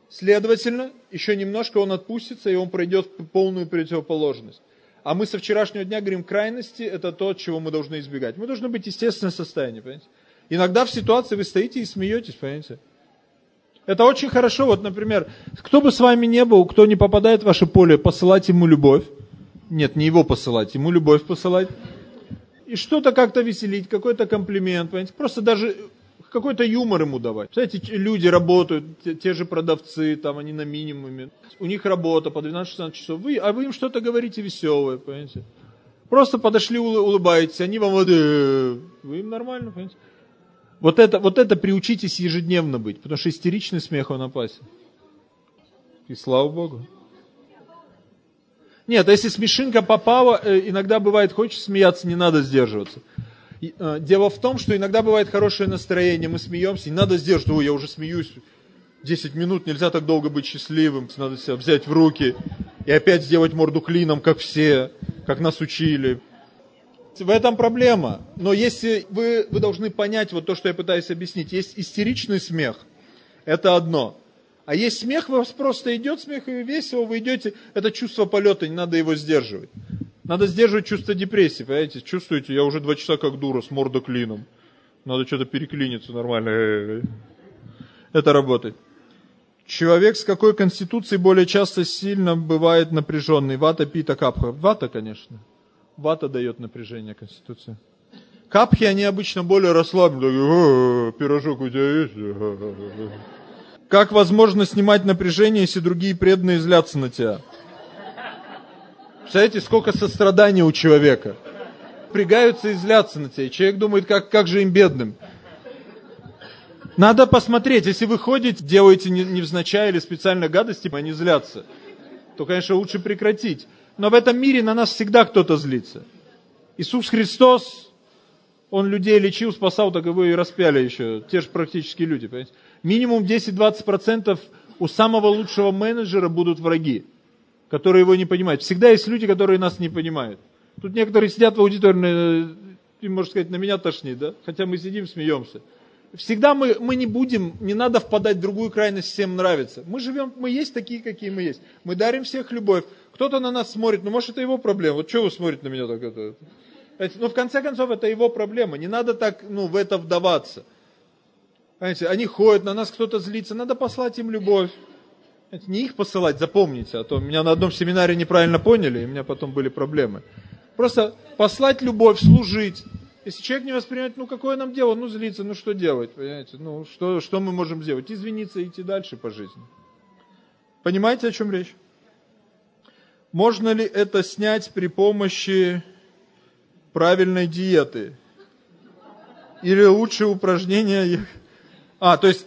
Следовательно, еще немножко он отпустится, и он пройдет полную противоположность. А мы со вчерашнего дня говорим, крайности – это то, чего мы должны избегать. Мы должны быть естественное состояние, понимаете? Иногда в ситуации вы стоите и смеетесь, понимаете? Это очень хорошо. Вот, например, кто бы с вами не был, кто не попадает в ваше поле, посылать ему любовь. Нет, не его посылать, ему любовь посылать. И что-то как-то веселить, какой-то комплимент, понимаете? Просто даже какой-то юмор ему давать. Знаете, люди работают, те, те же продавцы, там они на минимуме. У них работа по 12-16 часов. Вы, а вы им что-то говорите веселое, понимаете? Просто подошли, улыбаетесь, они вам вот, э, вы им нормально, понимаете? Вот это, вот это приучитесь ежедневно быть, потому что истеричный смех, он опасен. И слава Богу. Нет, а если смешинка попала, э, иногда бывает, хочешь смеяться, не надо сдерживаться. Э, дело в том, что иногда бывает хорошее настроение, мы смеемся, не надо сдерживать, ой, я уже смеюсь 10 минут, нельзя так долго быть счастливым, надо себя взять в руки и опять сделать морду клином, как все, как нас учили. В этом проблема. Но если вы, вы должны понять вот то, что я пытаюсь объяснить, есть истеричный смех, это одно – а есть смех, у вас просто идет смех, и весело вы идете. Это чувство полета, не надо его сдерживать. Надо сдерживать чувство депрессии, понимаете? Чувствуете, я уже два часа как дура, с морда клином. Надо что-то переклиниться нормально. Это работает. Человек с какой конституцией более часто сильно бывает напряженный? Вата, пита, капха. Вата, конечно. Вата дает напряжение конституции. Капхи, они обычно более расслаблены. Пирожок у тебя есть? Как возможно снимать напряжение, если другие преданные злятся на тебя? Представляете, сколько сострадания у человека. Пригаются и злятся на тебя. Человек думает, как, как же им бедным. Надо посмотреть, если вы ходите, делаете невзначай или специально гадости, они злятся, то, конечно, лучше прекратить. Но в этом мире на нас всегда кто-то злится. Иисус Христос, Он людей лечил, спасал, так его и распяли еще. Те же практически люди, понимаете? минимум 10-20% у самого лучшего менеджера будут враги, которые его не понимают. Всегда есть люди, которые нас не понимают. Тут некоторые сидят в аудитории, и, можно сказать, на меня тошнит, да? Хотя мы сидим, смеемся. Всегда мы, мы не будем, не надо впадать в другую крайность, всем нравится. Мы живем, мы есть такие, какие мы есть. Мы дарим всех любовь. Кто-то на нас смотрит, ну может это его проблема. Вот что вы смотрите на меня так? Это? Ну в конце концов это его проблема. Не надо так ну, в это вдаваться. Понимаете, они ходят, на нас кто-то злится, надо послать им любовь. Понимаете, не их посылать, запомните, а то меня на одном семинаре неправильно поняли, и у меня потом были проблемы. Просто послать любовь, служить. Если человек не воспринимает, ну какое нам дело, ну злиться, ну что делать, понимаете, ну что, что мы можем сделать? Извиниться и идти дальше по жизни. Понимаете, о чем речь? Можно ли это снять при помощи правильной диеты? Или лучше упражнения а, то есть,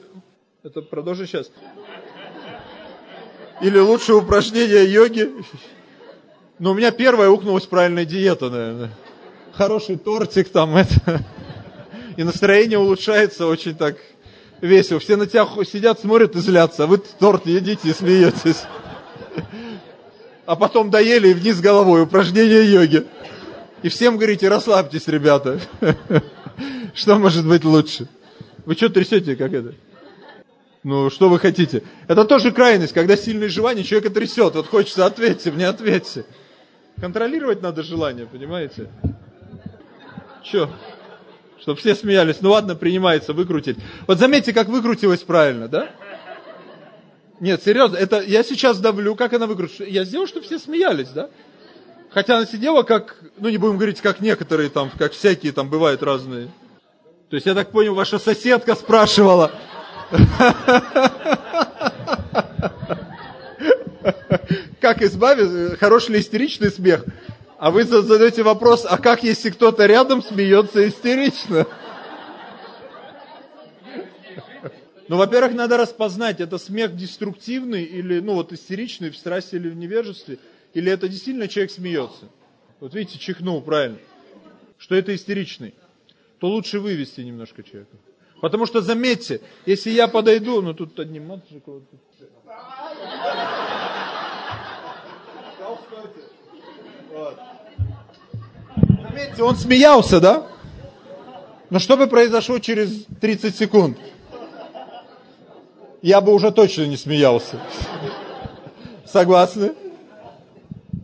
это продолжи сейчас. Или лучше упражнения йоги. Но у меня первая ухнулась правильная диета, наверное. Хороший тортик там, это. И настроение улучшается очень так весело. Все на тебя сидят, смотрят и злятся, вы торт едите и смеетесь. А потом доели и вниз головой, упражнение йоги. И всем говорите, расслабьтесь, ребята. Что может быть лучше? Вы что трясете, как это? Ну, что вы хотите? Это тоже крайность, когда сильное желание человека трясет. Вот хочется, ответьте мне, ответьте. Контролировать надо желание, понимаете? Че? Чтобы все смеялись. Ну ладно, принимается выкрутить. Вот заметьте, как выкрутилась правильно, да? Нет, серьезно, это я сейчас давлю, как она выкрутилась. Я сделал, чтобы все смеялись, да? Хотя она сидела как, ну не будем говорить, как некоторые там, как всякие там бывают разные. То есть, я так понял, ваша соседка спрашивала. Как избавиться? Хороший ли истеричный смех? А вы задаете вопрос, а как, если кто-то рядом смеется истерично? Ну, во-первых, надо распознать, это смех деструктивный или, ну, вот истеричный в страсти или в невежестве, или это действительно человек смеется. Вот видите, чихнул, правильно. Что это истеричный то лучше вывести немножко человека. Потому что, заметьте, если я подойду, ну тут одним матушек... Заметьте, он смеялся, да? Но что бы произошло через 30 секунд? Я бы уже точно не смеялся. Согласны?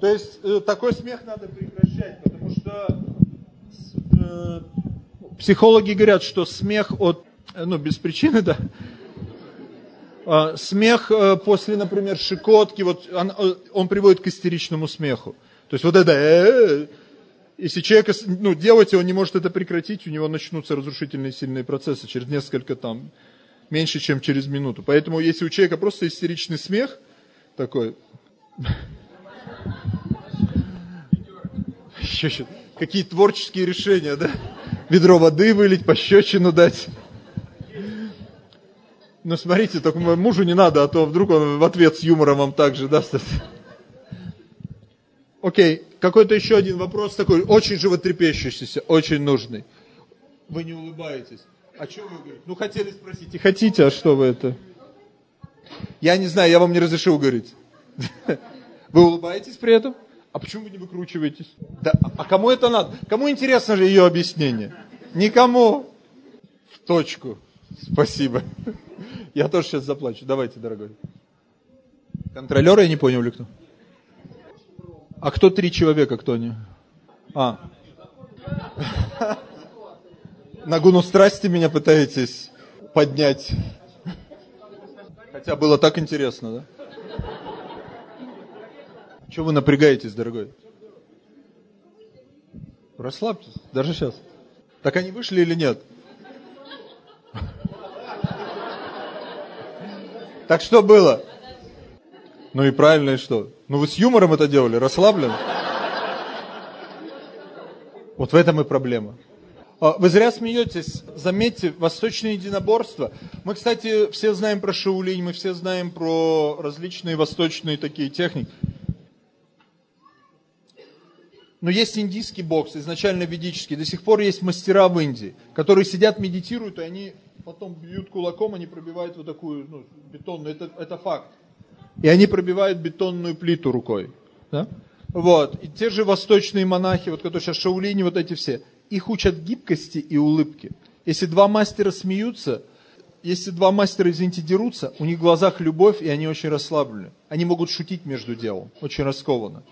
То есть э, такой смех надо прекращать, потому что э, Психологи говорят, что смех от, ну, без причины, да, а, смех э, после, например, шикотки, вот он, э, он приводит к истеричному смеху. То есть вот это, э, Если человек, ну, делать, он не может это прекратить, у него начнутся разрушительные сильные процессы через несколько там, меньше, чем через минуту. Поэтому, если у человека просто истеричный смех, такой, какие творческие решения, да? Ведро воды вылить, пощечину дать. Ну, смотрите, только мужу не надо, а то вдруг он в ответ с юмором вам так же даст. Окей, какой-то еще один вопрос такой, очень животрепещущийся, очень нужный. Вы не улыбаетесь. А что вы говорите? Ну, хотели спросить. И хотите, а что вы это? Я не знаю, я вам не разрешил говорить. Вы улыбаетесь при этом? А почему вы не выкручиваетесь? Да, а кому это надо? Кому интересно же ее объяснение? Никому. В точку. Спасибо. Я тоже сейчас заплачу. Давайте, дорогой. Контролеры, я не понял, ли кто? А кто три человека, кто они? А. На гуну страсти меня пытаетесь поднять. Хотя было так интересно, да? Чего вы напрягаетесь, дорогой? Расслабьтесь, даже сейчас. Так они вышли или нет? Так что было? Ну и правильно, и что? Ну вы с юмором это делали, расслабленно? Вот в этом и проблема. А, вы зря смеетесь. Заметьте, восточное единоборство. Мы, кстати, все знаем про шаулинь, мы все знаем про различные восточные такие техники. Но есть индийский бокс, изначально ведический. До сих пор есть мастера в Индии, которые сидят, медитируют, и они потом бьют кулаком, они пробивают вот такую ну, бетонную. Это, это факт и они пробивают бетонную плиту рукой. Да? Вот. И те же восточные монахи, вот которые сейчас шаулини, вот эти все, их учат гибкости и улыбки. Если два мастера смеются, если два мастера, извините, дерутся, у них в глазах любовь, и они очень расслаблены. Они могут шутить между делом, очень раскованно.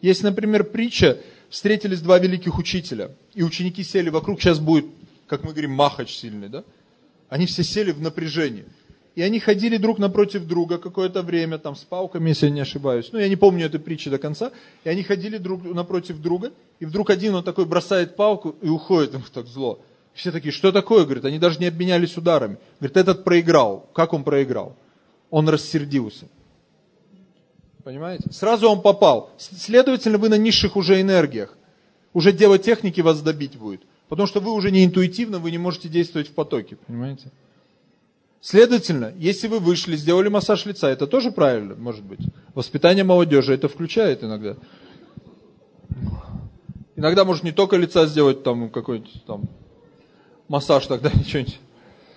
Есть, например, притча, встретились два великих учителя, и ученики сели вокруг, сейчас будет, как мы говорим, махач сильный, да? Они все сели в напряжении. И они ходили друг напротив друга какое-то время, там, с палками, если я не ошибаюсь. Ну, я не помню этой притчи до конца. И они ходили друг напротив друга, и вдруг один он такой бросает палку и уходит, им так зло. Все такие, что такое? Говорит, они даже не обменялись ударами. Говорит, этот проиграл. Как он проиграл? Он рассердился. Понимаете? Сразу он попал. Следовательно, вы на низших уже энергиях. Уже дело техники вас добить будет. Потому что вы уже не интуитивно, вы не можете действовать в потоке. Понимаете? Следовательно, если вы вышли, сделали массаж лица, это тоже правильно, может быть. Воспитание молодежи это включает иногда. Иногда может не только лица сделать там какой-нибудь там массаж тогда ничего-нибудь.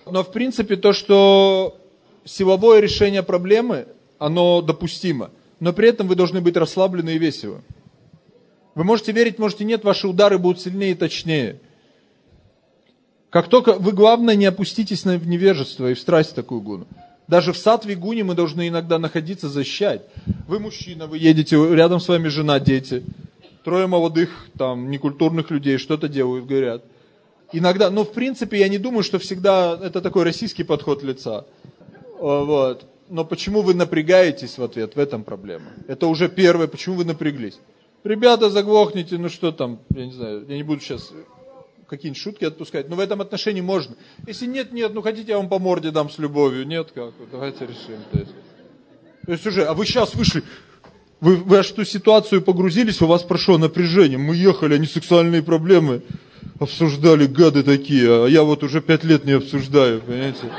Но в принципе то, что силовое решение проблемы, оно допустимо. Но при этом вы должны быть расслаблены и веселы. Вы можете верить, можете нет, ваши удары будут сильнее и точнее. Как только вы, главное, не опуститесь на невежество и в страсть такую гуну. Даже в сатве гуне мы должны иногда находиться, защищать. Вы мужчина, вы едете, рядом с вами жена, дети. Трое молодых, там, некультурных людей что-то делают, говорят. Иногда, ну, в принципе, я не думаю, что всегда это такой российский подход лица. Вот. Но почему вы напрягаетесь в ответ? В этом проблема. Это уже первое, почему вы напряглись. Ребята, заглохните, ну что там, я не знаю, я не буду сейчас какие-нибудь шутки отпускать. Но в этом отношении можно. Если нет, нет, ну хотите, я вам по морде дам с любовью. Нет, как? Давайте решим. То есть, то есть уже, а вы сейчас вышли, вы, вы аж в ту ситуацию погрузились, у вас прошло напряжение. Мы ехали, они сексуальные проблемы обсуждали, гады такие, а я вот уже пять лет не обсуждаю, понимаете?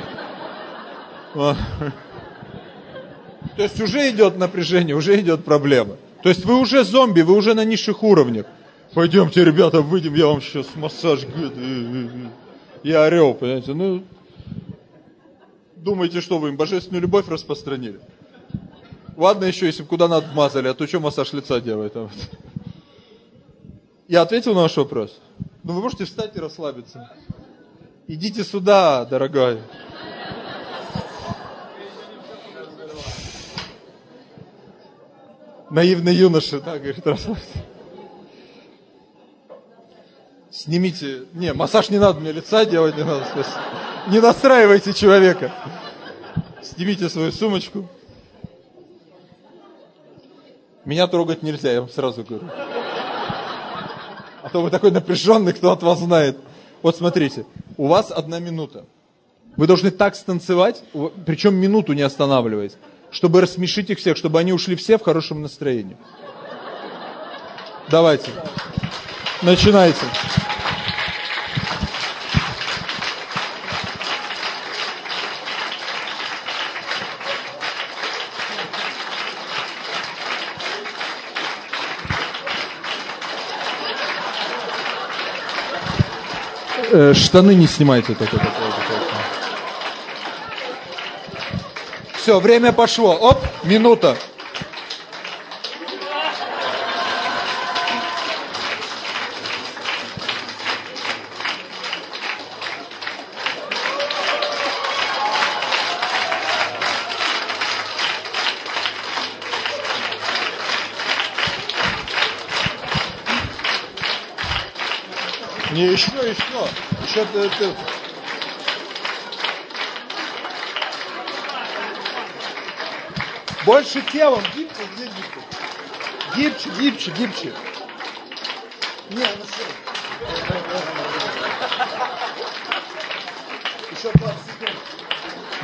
То есть уже идет напряжение, уже идет проблема. То есть вы уже зомби, вы уже на низших уровнях. Пойдемте, ребята, выйдем, я вам сейчас массаж. Я орел, понимаете. Ну, думаете, что вы им божественную любовь распространили? Ладно еще, если бы куда надо вмазали, а то что массаж лица делает? А я ответил на ваш вопрос? Ну, вы можете встать и расслабиться. Идите сюда, дорогая. Наивный юноша, да, говорит, расслабься. Снимите, не, массаж не надо, мне лица делать не надо. Не настраивайте человека. Снимите свою сумочку. Меня трогать нельзя, я вам сразу говорю. А то вы такой напряженный, кто от вас знает. Вот смотрите, у вас одна минута. Вы должны так станцевать, причем минуту не останавливаясь, чтобы рассмешить их всех, чтобы они ушли все в хорошем настроении. Давайте. Начинайте. Э, штаны не снимайте только. Все, время пошло. Оп, минута. Не, еще, еще. Еще ты, ты... Больше телом, гибче, где гибче? Гибче, гибче, гибче. Не, ну что? Еще 20 секунд.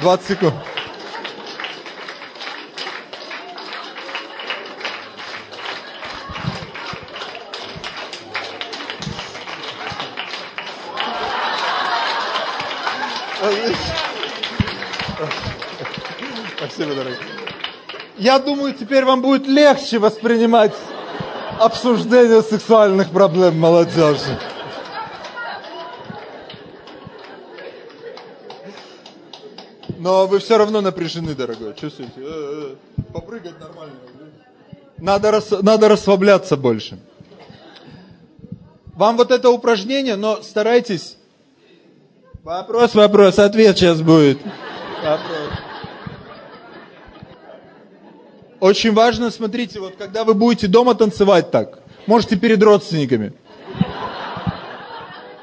20 секунд. Спасибо, дорогой. Я думаю, теперь вам будет легче воспринимать обсуждение сексуальных проблем молодежи. Но вы все равно напряжены, дорогой. Чувствуете? Э, э, попрыгать нормально. Надо, рас, надо расслабляться больше. Вам вот это упражнение, но старайтесь Вопрос, вопрос, ответ сейчас будет. Вопрос. Очень важно, смотрите, вот когда вы будете дома танцевать так, можете перед родственниками.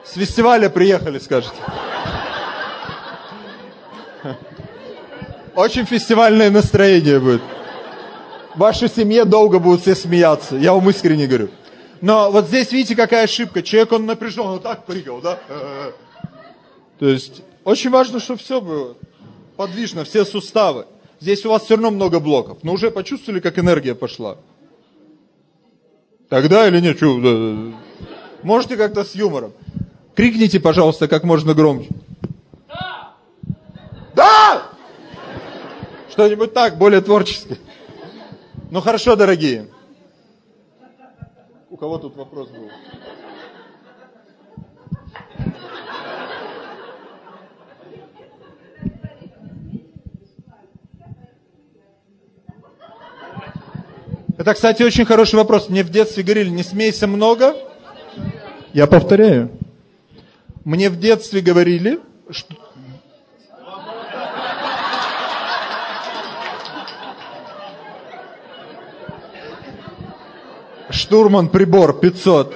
С фестиваля приехали, скажете. Очень фестивальное настроение будет. В вашей семье долго будут все смеяться, я вам искренне говорю. Но вот здесь видите, какая ошибка. Человек, он напряжен, он так прыгал, да? То есть очень важно, чтобы все было подвижно, все суставы. Здесь у вас все равно много блоков, но уже почувствовали, как энергия пошла? Тогда или нет? Чу, Можете как-то с юмором. Крикните, пожалуйста, как можно громче. Да! Да! Что-нибудь так, более творчески. Ну хорошо, дорогие. У кого тут вопрос был? Это, кстати, очень хороший вопрос. Мне в детстве говорили, не смейся много. Я повторяю. Мне в детстве говорили, что... Штурман, прибор, 500.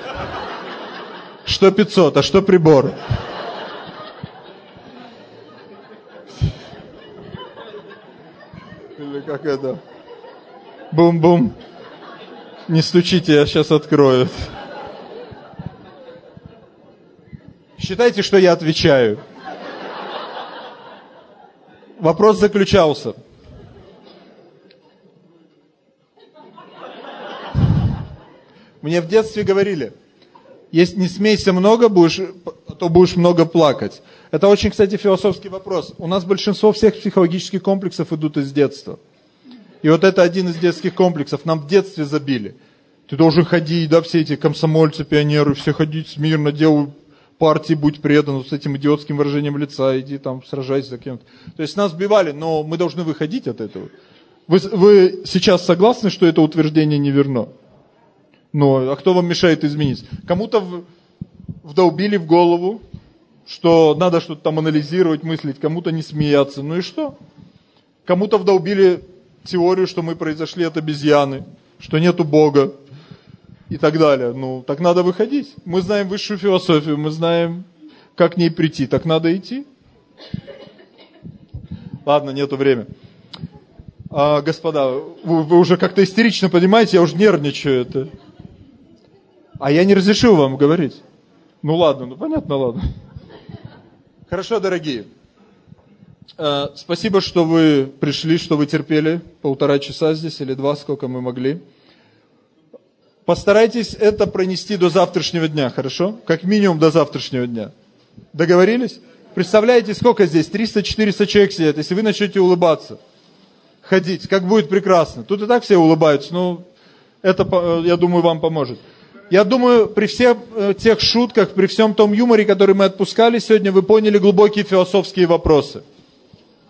Что 500, а что прибор? Или как это? Бум-бум. Не стучите, я сейчас открою. Считайте, что я отвечаю. Вопрос заключался. Мне в детстве говорили, если не смейся много, будешь, то будешь много плакать. Это очень, кстати, философский вопрос. У нас большинство всех психологических комплексов идут из детства. И вот это один из детских комплексов. Нам в детстве забили. Ты должен ходить, да, все эти комсомольцы, пионеры, все ходить смирно, делай партии, будь предан, с этим идиотским выражением лица, иди там, сражайся за кем-то. То есть нас сбивали, но мы должны выходить от этого. Вы, вы сейчас согласны, что это утверждение неверно? Но, а кто вам мешает изменить? Кому-то вдолбили в голову, что надо что-то там анализировать, мыслить, кому-то не смеяться. Ну и что? Кому-то вдолбили теорию, что мы произошли от обезьяны, что нету Бога и так далее. Ну, так надо выходить. Мы знаем высшую философию, мы знаем, как к ней прийти. Так надо идти. Ладно, нету времени. А, господа, вы, вы уже как-то истерично понимаете, я уже нервничаю это. А я не разрешил вам говорить. Ну ладно, ну понятно, ладно. Хорошо, дорогие. Э, спасибо, что вы пришли, что вы терпели полтора часа здесь или два, сколько мы могли. Постарайтесь это пронести до завтрашнего дня, хорошо? Как минимум до завтрашнего дня. Договорились? Представляете, сколько здесь? 300-400 человек сидят. Если вы начнете улыбаться, ходить, как будет прекрасно. Тут и так все улыбаются, но это, э, я думаю, вам поможет. Я думаю, при всех э, тех шутках, при всем том юморе, который мы отпускали сегодня, вы поняли глубокие философские вопросы.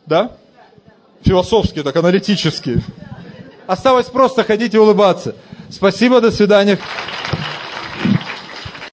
Да? Философские, так аналитические. Осталось просто ходить и улыбаться. Спасибо, до свидания.